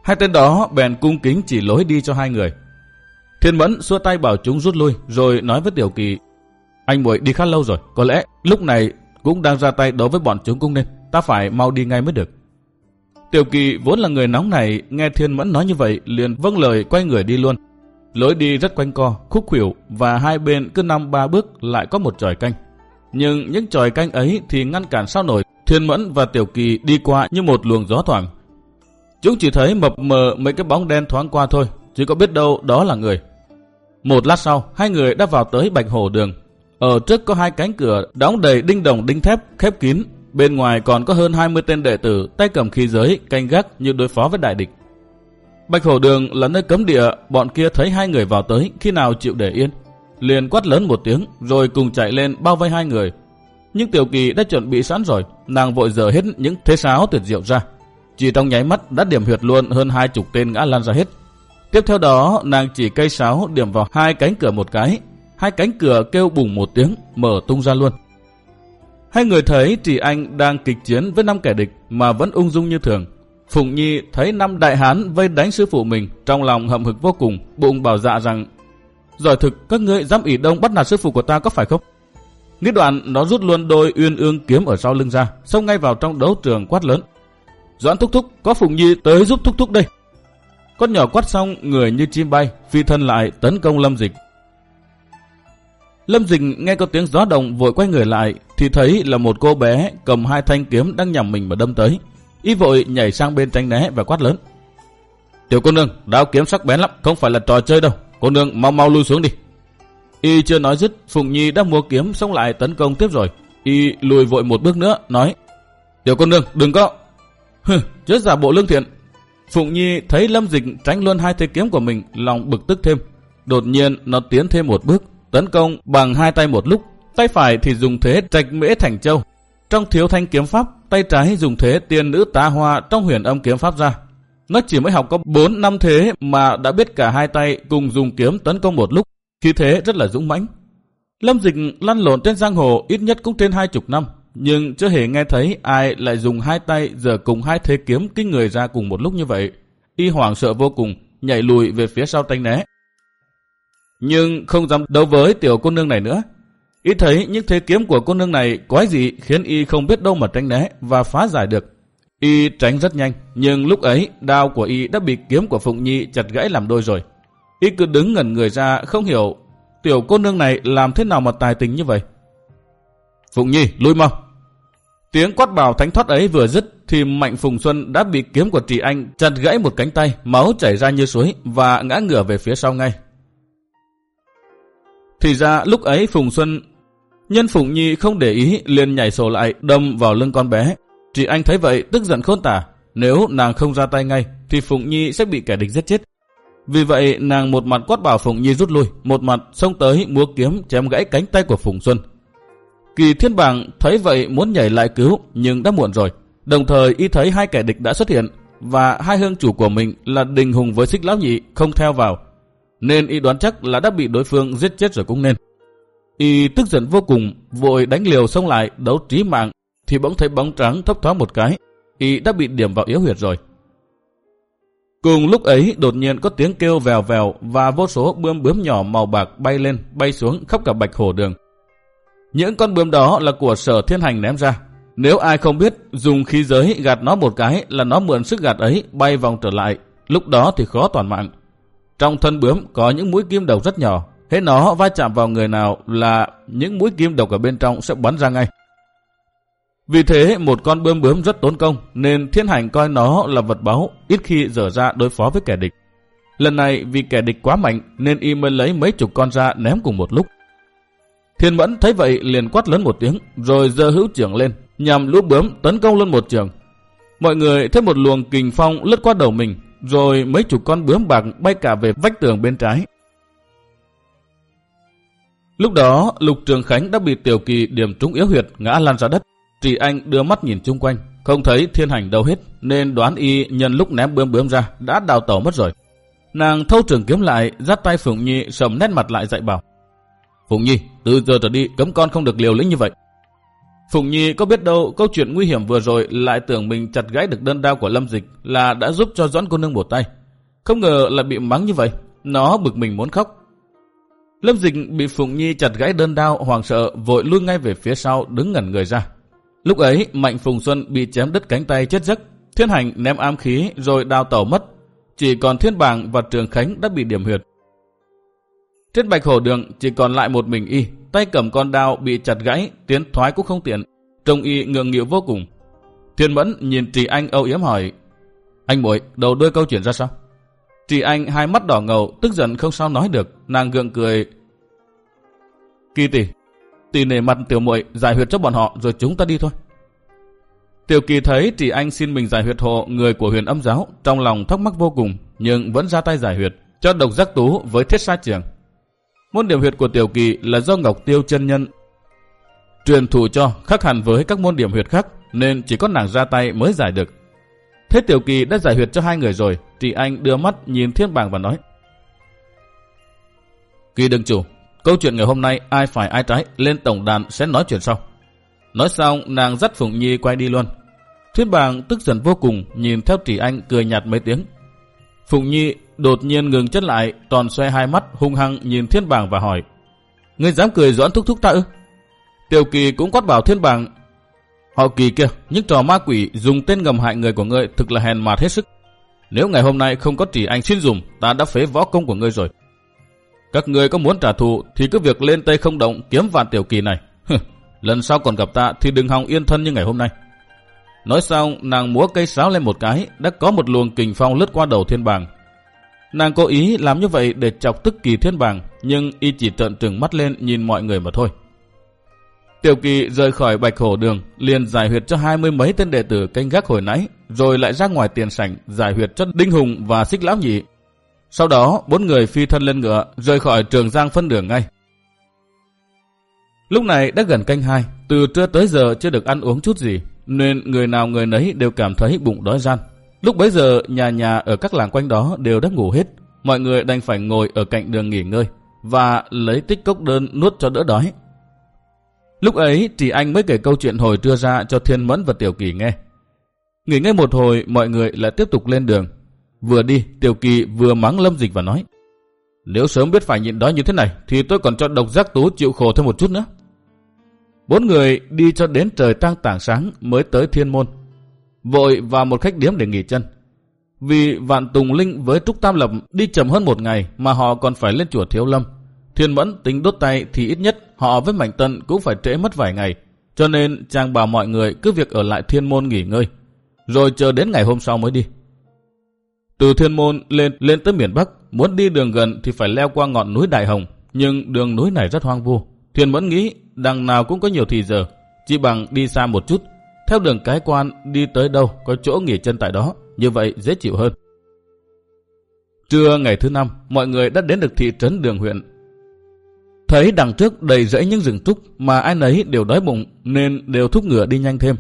Hai tên đó bèn cung kính chỉ lối đi cho hai người. Thiên Mẫn xua tay bảo chúng rút lui rồi nói với Tiểu Kỳ Anh muội đi khá lâu rồi, có lẽ lúc này cũng đang ra tay đối với bọn chúng cũng nên. Ta phải mau đi ngay mới được. Tiểu Kỳ vốn là người nóng này, nghe Thiên Mẫn nói như vậy, liền vâng lời quay người đi luôn. Lối đi rất quanh co, khúc khuỷu và hai bên cứ năm ba bước lại có một tròi canh. Nhưng những tròi canh ấy thì ngăn cản sao nổi, Thiên Mẫn và Tiểu Kỳ đi qua như một luồng gió thoảng. Chúng chỉ thấy mập mờ mấy cái bóng đen thoáng qua thôi, chỉ có biết đâu đó là người. Một lát sau, hai người đã vào tới Bạch Hồ Đường. Ở trước có hai cánh cửa đóng đầy đinh đồng đinh thép khép kín, Bên ngoài còn có hơn 20 tên đệ tử tay cầm khí giới canh gác như đối phó với đại địch. Bạch Hổ Đường là nơi cấm địa, bọn kia thấy hai người vào tới khi nào chịu để yên. Liền quát lớn một tiếng rồi cùng chạy lên bao vây hai người. Nhưng Tiểu Kỳ đã chuẩn bị sẵn rồi, nàng vội dở hết những thế sáo tuyệt diệu ra. Chỉ trong nháy mắt đã điểm huyệt luôn hơn hai chục tên ngã lan ra hết. Tiếp theo đó, nàng chỉ cây sáo điểm vào hai cánh cửa một cái. Hai cánh cửa kêu bùng một tiếng, mở tung ra luôn. Hai người thấy Trì Anh đang kịch chiến với năm kẻ địch mà vẫn ung dung như thường. Phụng Nhi thấy năm đại hán vây đánh sư phụ mình, trong lòng hậm hực vô cùng, bụng bảo dạ rằng Giỏi thực, các ngươi dám ỉ đông bắt nạt sư phụ của ta có phải không? Nghĩ đoạn, nó rút luôn đôi uyên ương kiếm ở sau lưng ra, xông ngay vào trong đấu trường quát lớn. Doãn thúc thúc, có Phụng Nhi tới giúp thúc thúc đây. Con nhỏ quát xong, người như chim bay, phi thân lại tấn công lâm dịch. Lâm Dịch nghe có tiếng gió động vội quay người lại thì thấy là một cô bé cầm hai thanh kiếm đang nhằm mình mà đâm tới. Y vội nhảy sang bên tránh né và quát lớn. Tiểu cô nương, đao kiếm sắc bén lắm, không phải là trò chơi đâu. Cô nương mau mau lui xuống đi. Y chưa nói dứt, Phụng Nhi đã mua kiếm xong lại tấn công tiếp rồi. Y lùi vội một bước nữa, nói. Tiểu cô nương, đừng có. Hừ, chết giả bộ lương thiện. Phụng Nhi thấy Lâm Dịch tránh luôn hai thanh kiếm của mình, lòng bực tức thêm. Đột nhiên nó tiến thêm một bước, tấn công bằng hai tay một lúc, tay phải thì dùng thế trạch mễ thành châu. Trong thiếu thanh kiếm pháp, tay trái dùng thế tiên nữ tá hoa trong huyền âm kiếm pháp ra. Nó chỉ mới học có 4 năm thế mà đã biết cả hai tay cùng dùng kiếm tấn công một lúc, khi thế rất là dũng mãnh. Lâm Dịch lăn lộn trên giang hồ ít nhất cũng trên hai chục năm, nhưng chưa hề nghe thấy ai lại dùng hai tay giờ cùng hai thế kiếm kinh người ra cùng một lúc như vậy. Y hoảng sợ vô cùng, nhảy lùi về phía sau tay né nhưng không dám đấu với tiểu cô nương này nữa. Y thấy những thế kiếm của cô nương này quái gì khiến Y không biết đâu mà tránh né và phá giải được. Y tránh rất nhanh, nhưng lúc ấy đao của Y đã bị kiếm của Phụng Nhi chặt gãy làm đôi rồi. Y cứ đứng ngẩn người ra không hiểu tiểu cô nương này làm thế nào mà tài tình như vậy. Phụng Nhi, lui mau. Tiếng quát bảo thánh thoát ấy vừa dứt thì Mạnh Phùng Xuân đã bị kiếm của Trì Anh chặt gãy một cánh tay, máu chảy ra như suối và ngã ngửa về phía sau ngay. Thì ra lúc ấy Phùng Xuân, nhân Phùng Nhi không để ý liền nhảy sổ lại đâm vào lưng con bé. Chị anh thấy vậy tức giận khôn tả. Nếu nàng không ra tay ngay thì Phùng Nhi sẽ bị kẻ địch giết chết. Vì vậy nàng một mặt quát bảo Phùng Nhi rút lui, một mặt xông tới múa kiếm chém gãy cánh tay của Phùng Xuân. Kỳ Thiên Bảng thấy vậy muốn nhảy lại cứu nhưng đã muộn rồi. Đồng thời y thấy hai kẻ địch đã xuất hiện và hai hương chủ của mình là Đình Hùng với Xích Lão Nhị không theo vào. Nên y đoán chắc là đã bị đối phương giết chết rồi cũng nên. Y tức giận vô cùng, vội đánh liều xông lại đấu trí mạng thì bỗng thấy bóng trắng thấp thoáng một cái. Y đã bị điểm vào yếu huyệt rồi. Cùng lúc ấy đột nhiên có tiếng kêu vèo vèo và vô số bướm bướm nhỏ màu bạc bay lên, bay xuống khắp cả bạch hồ đường. Những con bướm đó là của sở thiên hành ném ra. Nếu ai không biết, dùng khí giới gạt nó một cái là nó mượn sức gạt ấy bay vòng trở lại. Lúc đó thì khó toàn mạng. Trong thân bướm có những mũi kim độc rất nhỏ. Hết nó va chạm vào người nào là những mũi kim độc ở bên trong sẽ bắn ra ngay. Vì thế một con bướm bướm rất tốn công nên thiên hành coi nó là vật báu ít khi dở ra đối phó với kẻ địch. Lần này vì kẻ địch quá mạnh nên y mới lấy mấy chục con ra ném cùng một lúc. Thiên Mẫn thấy vậy liền quát lớn một tiếng, rồi giơ hữu trưởng lên, nhằm lũ bướm tấn công lên một trường. Mọi người thấy một luồng kình phong lướt qua đầu mình, rồi mấy chục con bướm bạc bay cả về vách tường bên trái. Lúc đó, Lục Trường Khánh đã bị Tiểu Kỳ điểm trúng yếu huyệt ngã lăn ra đất. Trì Anh đưa mắt nhìn chung quanh, không thấy thiên hành đâu hết, nên đoán y nhân lúc ném bướm bướm ra đã đào tẩu mất rồi. Nàng thâu trường kiếm lại, dắt tay Phụng Nhi sầm nét mặt lại dạy bảo. Phụng Nhi, từ giờ trở đi cấm con không được liều lĩnh như vậy. Phùng Nhi, có biết đâu câu chuyện nguy hiểm vừa rồi lại tưởng mình chặt gãy được đơn đao của Lâm Dịch là đã giúp cho Doãn cô nương một tay. Không ngờ lại bị mắng như vậy. Nó bực mình muốn khóc. Lâm Dịch bị Phùng Nhi chặt gãy đơn đao hoàng sợ, vội lui ngay về phía sau, đứng ngẩn người ra. Lúc ấy, Mạnh Phùng Xuân bị chém đứt cánh tay chết giấc. Thiên hành ném ám khí rồi đao tẩu mất. Chỉ còn Thiên Bàng và Trường Khánh đã bị điểm huyệt. Trên bạch hổ đường chỉ còn lại một mình y, tay cầm con đao bị chặt gãy, tiến thoái cũng không tiện. Trông y ngượng nghịu vô cùng. Thiên Mẫn nhìn Trì Anh âu yếm hỏi, anh muội đầu đuôi câu chuyện ra sao? Trì Anh hai mắt đỏ ngầu, tức giận không sao nói được, nàng gượng cười. Kỳ tỷ, tỷ nể mặt tiểu muội giải huyệt cho bọn họ rồi chúng ta đi thôi. Tiểu kỳ thấy Trì Anh xin mình giải huyệt hộ người của huyền âm giáo, trong lòng thắc mắc vô cùng, nhưng vẫn ra tay giải huyệt, cho độc giác tú với thiết sa trường. Môn điểm huyệt của Tiểu Kỳ là do Ngọc Tiêu chân nhân truyền thụ cho khác hẳn với các môn điểm huyệt khác nên chỉ có nàng ra tay mới giải được. Thế Tiểu Kỳ đã giải huyệt cho hai người rồi, thì anh đưa mắt nhìn Thiên bảng và nói. Kỳ đừng chủ, câu chuyện ngày hôm nay ai phải ai trái lên tổng đàn sẽ nói chuyện sau. Nói xong nàng dắt Phụng Nhi quay đi luôn. Thiên bảng tức giận vô cùng nhìn theo Trì Anh cười nhạt mấy tiếng. Phụng Nhi đột nhiên ngừng chân lại, toàn xoay hai mắt hung hăng nhìn Thiên bảng và hỏi. Ngươi dám cười doãn thúc thúc ta ư? Tiểu Kỳ cũng quát bảo Thiên bảng: Họ Kỳ kia, những trò ma quỷ dùng tên ngầm hại người của ngươi thực là hèn mạt hết sức. Nếu ngày hôm nay không có chỉ anh xin dùng, ta đã phế võ công của ngươi rồi. Các ngươi có muốn trả thù thì cứ việc lên tay không động kiếm vạn Tiểu Kỳ này. Lần sau còn gặp ta thì đừng hòng yên thân như ngày hôm nay. Nói xong, nàng múa cây sáo lên một cái, đã có một luồng kình phong lướt qua đầu thiên bàng, Nàng cố ý làm như vậy để chọc tức kỳ thiên bàng, nhưng y chỉ trợn trừng mắt lên nhìn mọi người mà thôi. Tiểu kỳ rời khỏi bạch hổ đường, liền giải huyệt cho hai mươi mấy tên đệ tử canh gác hồi nãy, rồi lại ra ngoài tiền sảnh giải huyệt cho Đinh Hùng và Xích Lão Nhị. Sau đó, bốn người phi thân lên ngựa, rời khỏi trường giang phân đường ngay. Lúc này đã gần canh hai, từ trưa tới giờ chưa được ăn uống chút gì, nên người nào người nấy đều cảm thấy bụng đói gian. Lúc bấy giờ, nhà nhà ở các làng quanh đó đều đã ngủ hết. Mọi người đành phải ngồi ở cạnh đường nghỉ ngơi và lấy tích cốc đơn nuốt cho đỡ đói. Lúc ấy, Trì anh mới kể câu chuyện hồi trưa ra cho Thiên Mẫn và Tiểu Kỳ nghe. Nghỉ ngơi một hồi, mọi người lại tiếp tục lên đường. Vừa đi, Tiểu Kỳ vừa mắng Lâm Dịch và nói Nếu sớm biết phải nhịn đói như thế này, thì tôi còn cho độc giác tú chịu khổ thêm một chút nữa. Bốn người đi cho đến trời trăng tảng sáng mới tới Thiên Môn vội vào một khách điếm để nghỉ chân. Vì Vạn Tùng Linh với Trúc Tam Lập đi chậm hơn một ngày mà họ còn phải lên chùa Thiếu Lâm. Thiên Mẫn tính đốt tay thì ít nhất họ với Mạnh Tân cũng phải trễ mất vài ngày. Cho nên chàng bảo mọi người cứ việc ở lại Thiên Môn nghỉ ngơi, rồi chờ đến ngày hôm sau mới đi. Từ Thiên Môn lên lên tới miền Bắc, muốn đi đường gần thì phải leo qua ngọn núi Đại Hồng, nhưng đường núi này rất hoang vu thuyền Mẫn nghĩ đằng nào cũng có nhiều thì giờ, chỉ bằng đi xa một chút theo đường cái quan đi tới đâu có chỗ nghỉ chân tại đó, như vậy dễ chịu hơn. Trưa ngày thứ năm, mọi người đã đến được thị trấn đường huyện. Thấy đằng trước đầy rẫy những rừng trúc mà ai nấy đều đói bụng nên đều thúc ngựa đi nhanh thêm.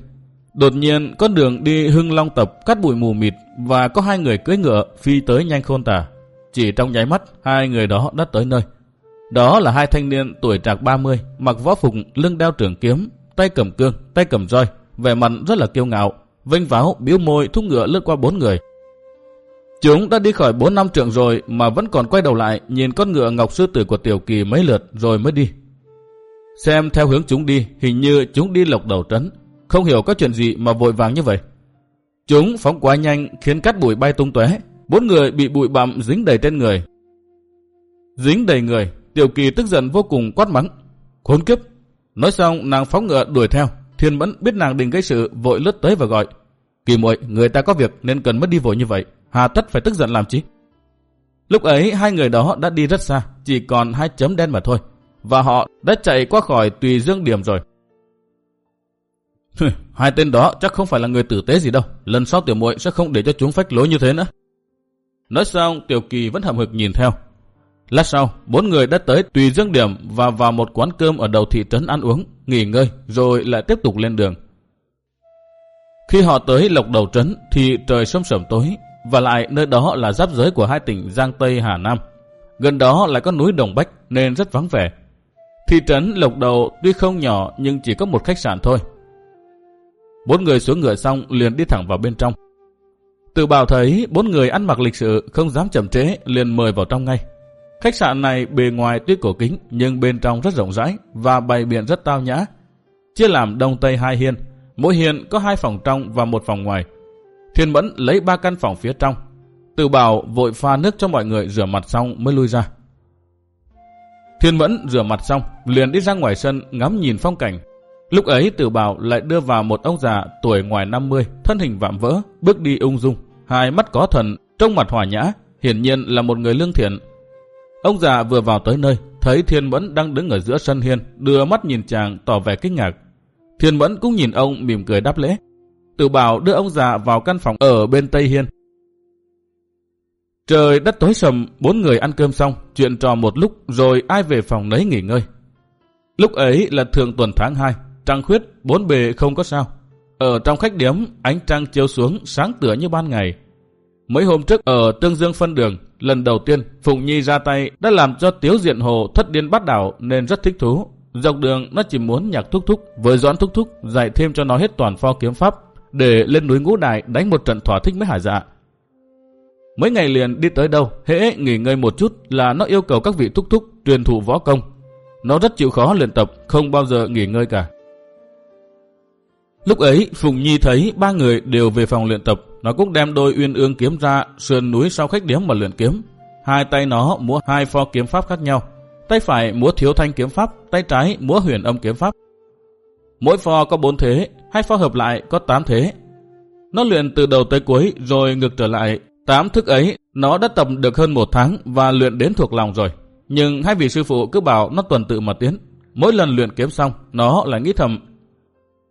Đột nhiên con đường đi hưng long tập cắt bụi mù mịt và có hai người cưỡi ngựa phi tới nhanh khôn tả. Chỉ trong nháy mắt, hai người đó đã tới nơi. Đó là hai thanh niên tuổi trạc 30, mặc võ phục, lưng đeo trường kiếm, tay cầm cương, tay cầm roi, vẻ mặt rất là kiêu ngạo, vênh váo, biếu môi, thúc ngựa lướt qua bốn người. Chúng đã đi khỏi bốn năm trượng rồi mà vẫn còn quay đầu lại nhìn con ngựa ngọc sư tử của Tiểu Kỳ mấy lượt rồi mới đi. Xem theo hướng chúng đi, hình như chúng đi lộc đầu trấn, không hiểu có chuyện gì mà vội vàng như vậy. Chúng phóng quá nhanh khiến cát bụi bay tung tóe, bốn người bị bụi bặm dính đầy trên người. Dính đầy người, Tiểu Kỳ tức giận vô cùng quát mắng. Khốn kiếp! Nói xong nàng phóng ngựa đuổi theo. Thiên Mẫn biết nàng định gây sự vội lướt tới và gọi. Kỳ muội, người ta có việc nên cần mất đi vội như vậy. Hà tất phải tức giận làm chi? Lúc ấy hai người đó đã đi rất xa, chỉ còn hai chấm đen mà thôi. Và họ đã chạy qua khỏi tùy dương điểm rồi. hai tên đó chắc không phải là người tử tế gì đâu. Lần sau tiểu muội sẽ không để cho chúng phách lối như thế nữa. Nói xong, tiểu kỳ vẫn hậm hực nhìn theo. Lát sau, bốn người đã tới tùy dương điểm và vào một quán cơm ở đầu thị trấn ăn uống, nghỉ ngơi, rồi lại tiếp tục lên đường. Khi họ tới lộc đầu trấn thì trời sông sẩm tối, và lại nơi đó là giáp giới của hai tỉnh Giang Tây Hà Nam. Gần đó lại có núi Đồng Bách nên rất vắng vẻ. Thị trấn Lộc Đầu tuy không nhỏ nhưng chỉ có một khách sạn thôi. Bốn người xuống ngựa xong liền đi thẳng vào bên trong. Từ bảo thấy bốn người ăn mặc lịch sự không dám chậm trễ liền mời vào trong ngay. Khách sạn này bề ngoài tuy cổ kính nhưng bên trong rất rộng rãi và bày biện rất tao nhã. Chia làm đông tây hai hiên, mỗi hiên có hai phòng trong và một phòng ngoài. Thiên Mẫn lấy ba căn phòng phía trong. Từ bảo vội pha nước cho mọi người rửa mặt xong mới lui ra. Thiên Mẫn rửa mặt xong, liền đi ra ngoài sân ngắm nhìn phong cảnh. Lúc ấy Từ Bảo lại đưa vào một ông già tuổi ngoài 50, thân hình vạm vỡ, bước đi ung dung, hai mắt có thần, trong mặt hòa nhã, hiển nhiên là một người lương thiện. Ông già vừa vào tới nơi, thấy Thiên Mẫn đang đứng ở giữa sân hiên, đưa mắt nhìn chàng tỏ vẻ kinh ngạc. Thiên Mẫn cũng nhìn ông mỉm cười đáp lễ. Tử bảo đưa ông già vào căn phòng ở bên Tây Hiên. Trời đất tối sầm, bốn người ăn cơm xong, chuyện trò một lúc rồi ai về phòng nấy nghỉ ngơi. Lúc ấy là thường tuần tháng 2, trăng khuyết, bốn bề không có sao. Ở trong khách điếm, ánh trăng chiếu xuống sáng tựa như ban ngày. Mấy hôm trước ở Tương Dương phân đường, lần đầu tiên Phụng Nhi ra tay đã làm cho Tiếu Diện Hồ thất điên bắt đảo nên rất thích thú. Dọc đường nó chỉ muốn nhạc thúc thúc với doãn thúc thúc dạy thêm cho nó hết toàn pho kiếm pháp để lên núi ngũ đại đánh một trận thỏa thích mấy hải dạ. Mấy ngày liền đi tới đâu, hễ nghỉ ngơi một chút là nó yêu cầu các vị thúc thúc truyền thụ võ công. Nó rất chịu khó luyện tập, không bao giờ nghỉ ngơi cả. Lúc ấy, Phùng Nhi thấy ba người đều về phòng luyện tập, nó cũng đem đôi uyên ương kiếm ra sườn núi sau khách điếm mà luyện kiếm. Hai tay nó múa hai pho kiếm pháp khác nhau. Tay phải múa thiếu thanh kiếm pháp, tay trái múa huyền âm kiếm pháp. Mỗi pho có bốn thế, hai pho hợp lại có tám thế. Nó luyện từ đầu tới cuối rồi ngược trở lại. Tám thức ấy, nó đã tập được hơn một tháng và luyện đến thuộc lòng rồi. Nhưng hai vị sư phụ cứ bảo nó tuần tự mà tiến. Mỗi lần luyện kiếm xong, nó lại nghĩ thầm.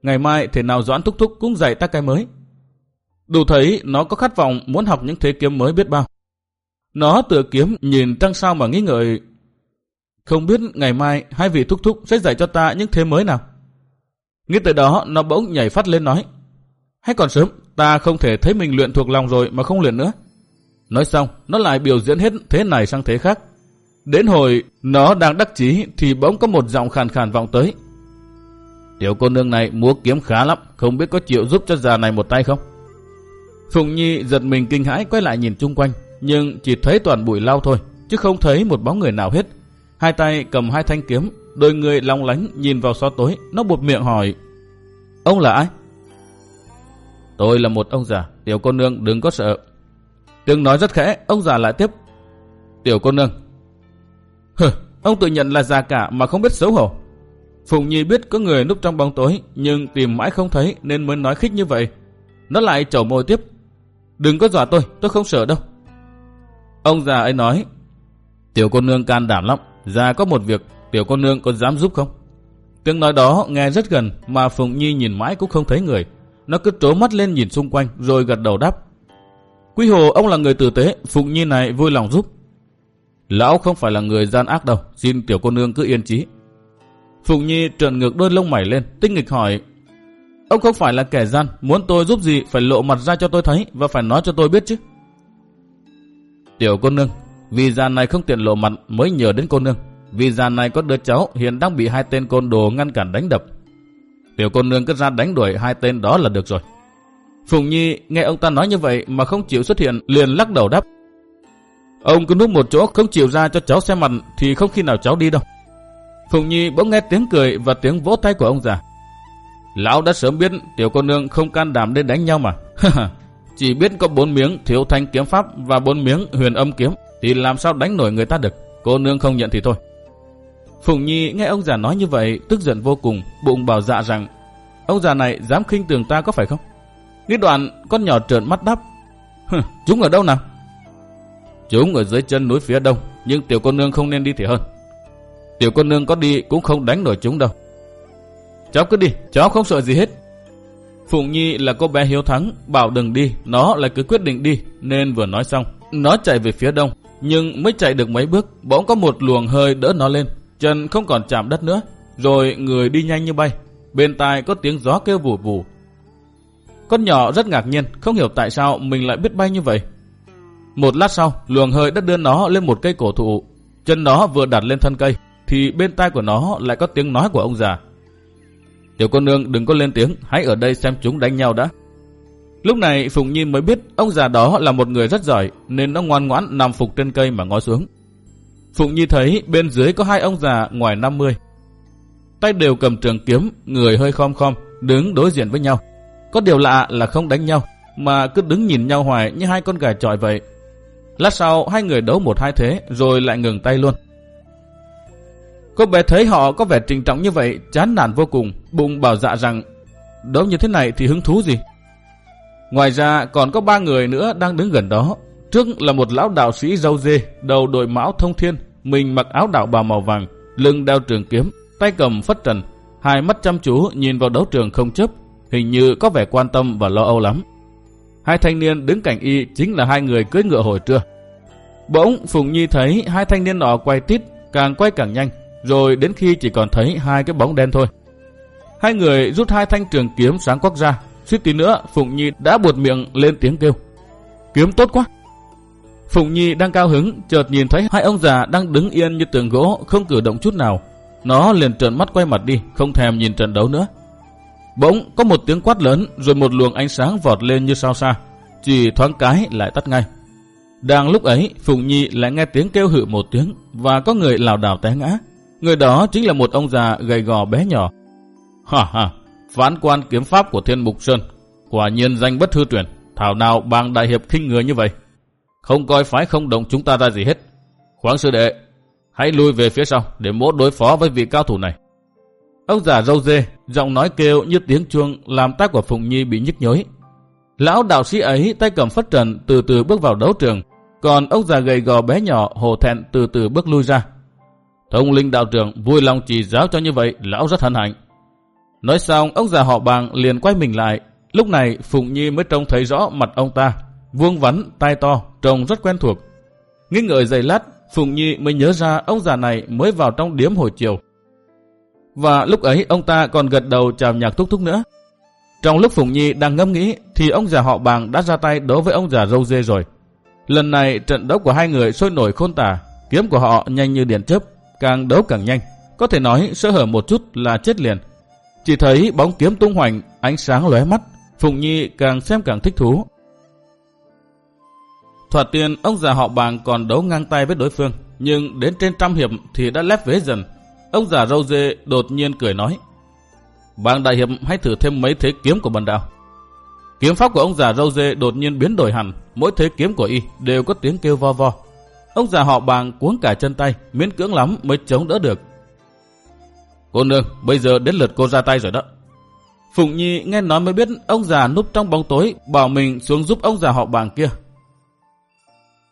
Ngày mai thể nào Doãn Thúc Thúc cũng dạy ta cái mới. Đủ thấy nó có khát vọng muốn học những thế kiếm mới biết bao. Nó tựa kiếm nhìn trăng sao mà nghĩ ngợi. Không biết ngày mai hai vị thúc thúc sẽ dạy cho ta những thế mới nào. Nghĩ tới đó nó bỗng nhảy phát lên nói. Hay còn sớm, ta không thể thấy mình luyện thuộc lòng rồi mà không luyện nữa. Nói xong, nó lại biểu diễn hết thế này sang thế khác. Đến hồi nó đang đắc chí thì bỗng có một giọng khàn khàn vọng tới. Tiểu cô nương này múa kiếm khá lắm, không biết có chịu giúp cho già này một tay không? Phùng Nhi giật mình kinh hãi quay lại nhìn chung quanh, nhưng chỉ thấy toàn bụi lau thôi, chứ không thấy một bóng người nào hết. Hai tay cầm hai thanh kiếm, đôi người long lánh nhìn vào xó tối, nó buột miệng hỏi. Ông là ai? Tôi là một ông già, tiểu cô nương đừng có sợ. Tiếng nói rất khẽ, ông già lại tiếp. Tiểu cô nương. Hừ, ông tự nhận là già cả mà không biết xấu hổ. Phùng Nhi biết có người núp trong bóng tối, nhưng tìm mãi không thấy nên mới nói khích như vậy. Nó lại chầu môi tiếp. Đừng có dọa tôi, tôi không sợ đâu. Ông già ấy nói, tiểu cô nương can đảm lắm, già có một việc, tiểu cô nương có dám giúp không? Tiếng nói đó nghe rất gần mà Phùng Nhi nhìn mãi cũng không thấy người. nó cứ trố mắt lên nhìn xung quanh rồi gật đầu đáp. Quý hồ ông là người tử tế, Phụng Nhi này vui lòng giúp. Lão không phải là người gian ác đâu, xin tiểu cô nương cứ yên trí. Phụng Nhi trợn ngược đôi lông mày lên, tinh nghịch hỏi. Ông không phải là kẻ gian, muốn tôi giúp gì phải lộ mặt ra cho tôi thấy và phải nói cho tôi biết chứ. Tiểu cô nương, vì gian này không tiện lộ mặt mới nhờ đến cô nương. Vì gian này có đứa cháu hiện đang bị hai tên côn đồ ngăn cản đánh đập. Tiểu cô nương cứ ra đánh đuổi hai tên đó là được rồi. Phùng Nhi nghe ông ta nói như vậy mà không chịu xuất hiện liền lắc đầu đáp. Ông cứ núp một chỗ không chịu ra cho cháu xem mặt thì không khi nào cháu đi đâu. Phùng Nhi bỗng nghe tiếng cười và tiếng vỗ tay của ông già. Lão đã sớm biết tiểu cô nương không can đảm đến đánh nhau mà. Chỉ biết có bốn miếng thiếu thanh kiếm pháp và bốn miếng huyền âm kiếm thì làm sao đánh nổi người ta được. Cô nương không nhận thì thôi. Phùng Nhi nghe ông già nói như vậy tức giận vô cùng, bụng bảo dạ rằng ông già này dám khinh tường ta có phải không? Nghĩ đoạn con nhỏ trợn mắt đáp Chúng ở đâu nào? Chúng ở dưới chân núi phía đông Nhưng tiểu cô nương không nên đi thì hơn Tiểu cô nương có đi cũng không đánh nổi chúng đâu Cháu cứ đi Cháu không sợ gì hết Phụng Nhi là cô bé hiếu thắng Bảo đừng đi Nó lại cứ quyết định đi Nên vừa nói xong Nó chạy về phía đông Nhưng mới chạy được mấy bước Bỗng có một luồng hơi đỡ nó lên Chân không còn chạm đất nữa Rồi người đi nhanh như bay Bên tai có tiếng gió kêu vù vù con nhỏ rất ngạc nhiên, không hiểu tại sao mình lại biết bay như vậy. Một lát sau, luồng hơi đã đưa nó lên một cây cổ thụ. Chân nó vừa đặt lên thân cây, thì bên tai của nó lại có tiếng nói của ông già. Tiểu con nương đừng có lên tiếng, hãy ở đây xem chúng đánh nhau đã. Lúc này Phùng Nhi mới biết ông già đó là một người rất giỏi, nên nó ngoan ngoãn nằm phục trên cây mà ngó xuống. Phụng Nhi thấy bên dưới có hai ông già ngoài 50. Tay đều cầm trường kiếm, người hơi khom khom, đứng đối diện với nhau. Có điều lạ là không đánh nhau, mà cứ đứng nhìn nhau hoài như hai con gà trọi vậy. Lát sau hai người đấu một hai thế rồi lại ngừng tay luôn. Cô bé thấy họ có vẻ trình trọng như vậy, chán nản vô cùng, bụng bảo dạ rằng đấu như thế này thì hứng thú gì. Ngoài ra còn có ba người nữa đang đứng gần đó. Trước là một lão đạo sĩ râu dê, đầu đội mão thông thiên, mình mặc áo đạo bào màu vàng, lưng đeo trường kiếm, tay cầm phất trần, hai mắt chăm chú nhìn vào đấu trường không chấp, hình như có vẻ quan tâm và lo âu lắm. Hai thanh niên đứng cạnh y chính là hai người cưỡi ngựa hồi trưa. Bỗng Phùng Nhi thấy hai thanh niên nọ quay tít, càng quay càng nhanh, rồi đến khi chỉ còn thấy hai cái bóng đen thôi. Hai người rút hai thanh trường kiếm sáng quắc ra, suýt tí nữa phụng Nhi đã buột miệng lên tiếng kêu. Kiếm tốt quá! phụng Nhi đang cao hứng, chợt nhìn thấy hai ông già đang đứng yên như tường gỗ, không cử động chút nào. Nó liền trợn mắt quay mặt đi, không thèm nhìn trận đấu nữa. Bỗng có một tiếng quát lớn rồi một luồng ánh sáng vọt lên như sao xa. Chỉ thoáng cái lại tắt ngay. Đang lúc ấy, phụng Nhi lại nghe tiếng kêu hự một tiếng và có người lảo đảo té ngã. Người đó chính là một ông già gầy gò bé nhỏ. Ha ha, phán quan kiếm pháp của Thiên Mục Sơn. Quả nhiên danh bất hư truyền, thảo nào bang đại hiệp khinh người như vậy. Không coi phái không động chúng ta ra gì hết. Khoáng sư đệ, hãy lui về phía sau để mốt đối phó với vị cao thủ này. Ông già râu dê, giọng nói kêu như tiếng chuông làm tác của Phụng Nhi bị nhức nhối. Lão đạo sĩ ấy tay cầm phất trần từ từ bước vào đấu trường, còn ông già gầy gò bé nhỏ hồ thẹn từ từ bước lui ra. Thông linh đạo trưởng vui lòng chỉ giáo cho như vậy, lão rất hân hạnh. Nói xong, ông già họ bàng liền quay mình lại. Lúc này, Phụng Nhi mới trông thấy rõ mặt ông ta, vuông vắn, tai to, trông rất quen thuộc. Nghĩ ngợi giây lát, Phụng Nhi mới nhớ ra ông già này mới vào trong điếm hồi chiều. Và lúc ấy ông ta còn gật đầu chào nhạc thúc thúc nữa. Trong lúc Phùng Nhi đang ngẫm nghĩ thì ông già họ bàng đã ra tay đối với ông già râu dê rồi. Lần này trận đấu của hai người sôi nổi khôn tả, kiếm của họ nhanh như điện chớp, càng đấu càng nhanh. Có thể nói sơ hở một chút là chết liền. Chỉ thấy bóng kiếm tung hoành, ánh sáng lóe mắt, Phùng Nhi càng xem càng thích thú. Thoạt tiên ông già họ bàng còn đấu ngang tay với đối phương, nhưng đến trên trăm hiệp thì đã lép vế dần, Ông già râu dê đột nhiên cười nói. Bàng đại hiệp hãy thử thêm mấy thế kiếm của bần đạo. Kiếm pháp của ông già râu dê đột nhiên biến đổi hẳn, mỗi thế kiếm của y đều có tiếng kêu vo vo. Ông già họ bàng cuống cả chân tay, miễn cưỡng lắm mới chống đỡ được. Cô nương, bây giờ đến lượt cô ra tay rồi đó. Phụng Nhi nghe nói mới biết ông già núp trong bóng tối, bảo mình xuống giúp ông già họ bàng kia.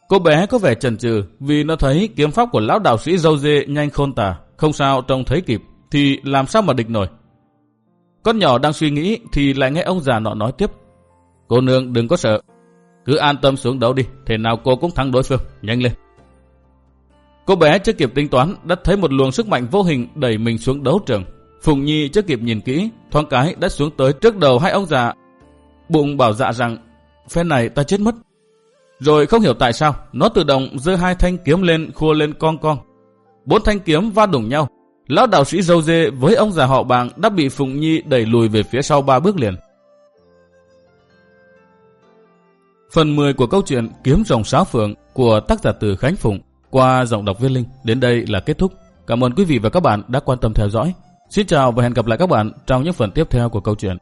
Cô bé có vẻ chần chừ vì nó thấy kiếm pháp của lão đạo sĩ dâu dê nhanh khôn tả, không sao trông thấy kịp, thì làm sao mà địch nổi. Con nhỏ đang suy nghĩ thì lại nghe ông già nọ nói tiếp. Cô nương đừng có sợ. Cứ an tâm xuống đấu đi, thế nào cô cũng thắng đối phương. Nhanh lên. Cô bé chưa kịp tính toán đã thấy một luồng sức mạnh vô hình đẩy mình xuống đấu trường. Phùng Nhi chưa kịp nhìn kỹ, thoáng cái đã xuống tới trước đầu hai ông già. Bụng bảo dạ rằng, phen này ta chết mất. Rồi không hiểu tại sao, nó tự động giơ hai thanh kiếm lên khua lên con con. Bốn thanh kiếm va đụng nhau. Lão đạo sĩ dâu dê với ông già họ bàng đã bị Phùng Nhi đẩy lùi về phía sau ba bước liền. Phần 10 của câu chuyện Kiếm rồng sáo phượng của tác giả từ Khánh Phùng qua giọng đọc viên linh đến đây là kết thúc. Cảm ơn quý vị và các bạn đã quan tâm theo dõi. Xin chào và hẹn gặp lại các bạn trong những phần tiếp theo của câu chuyện.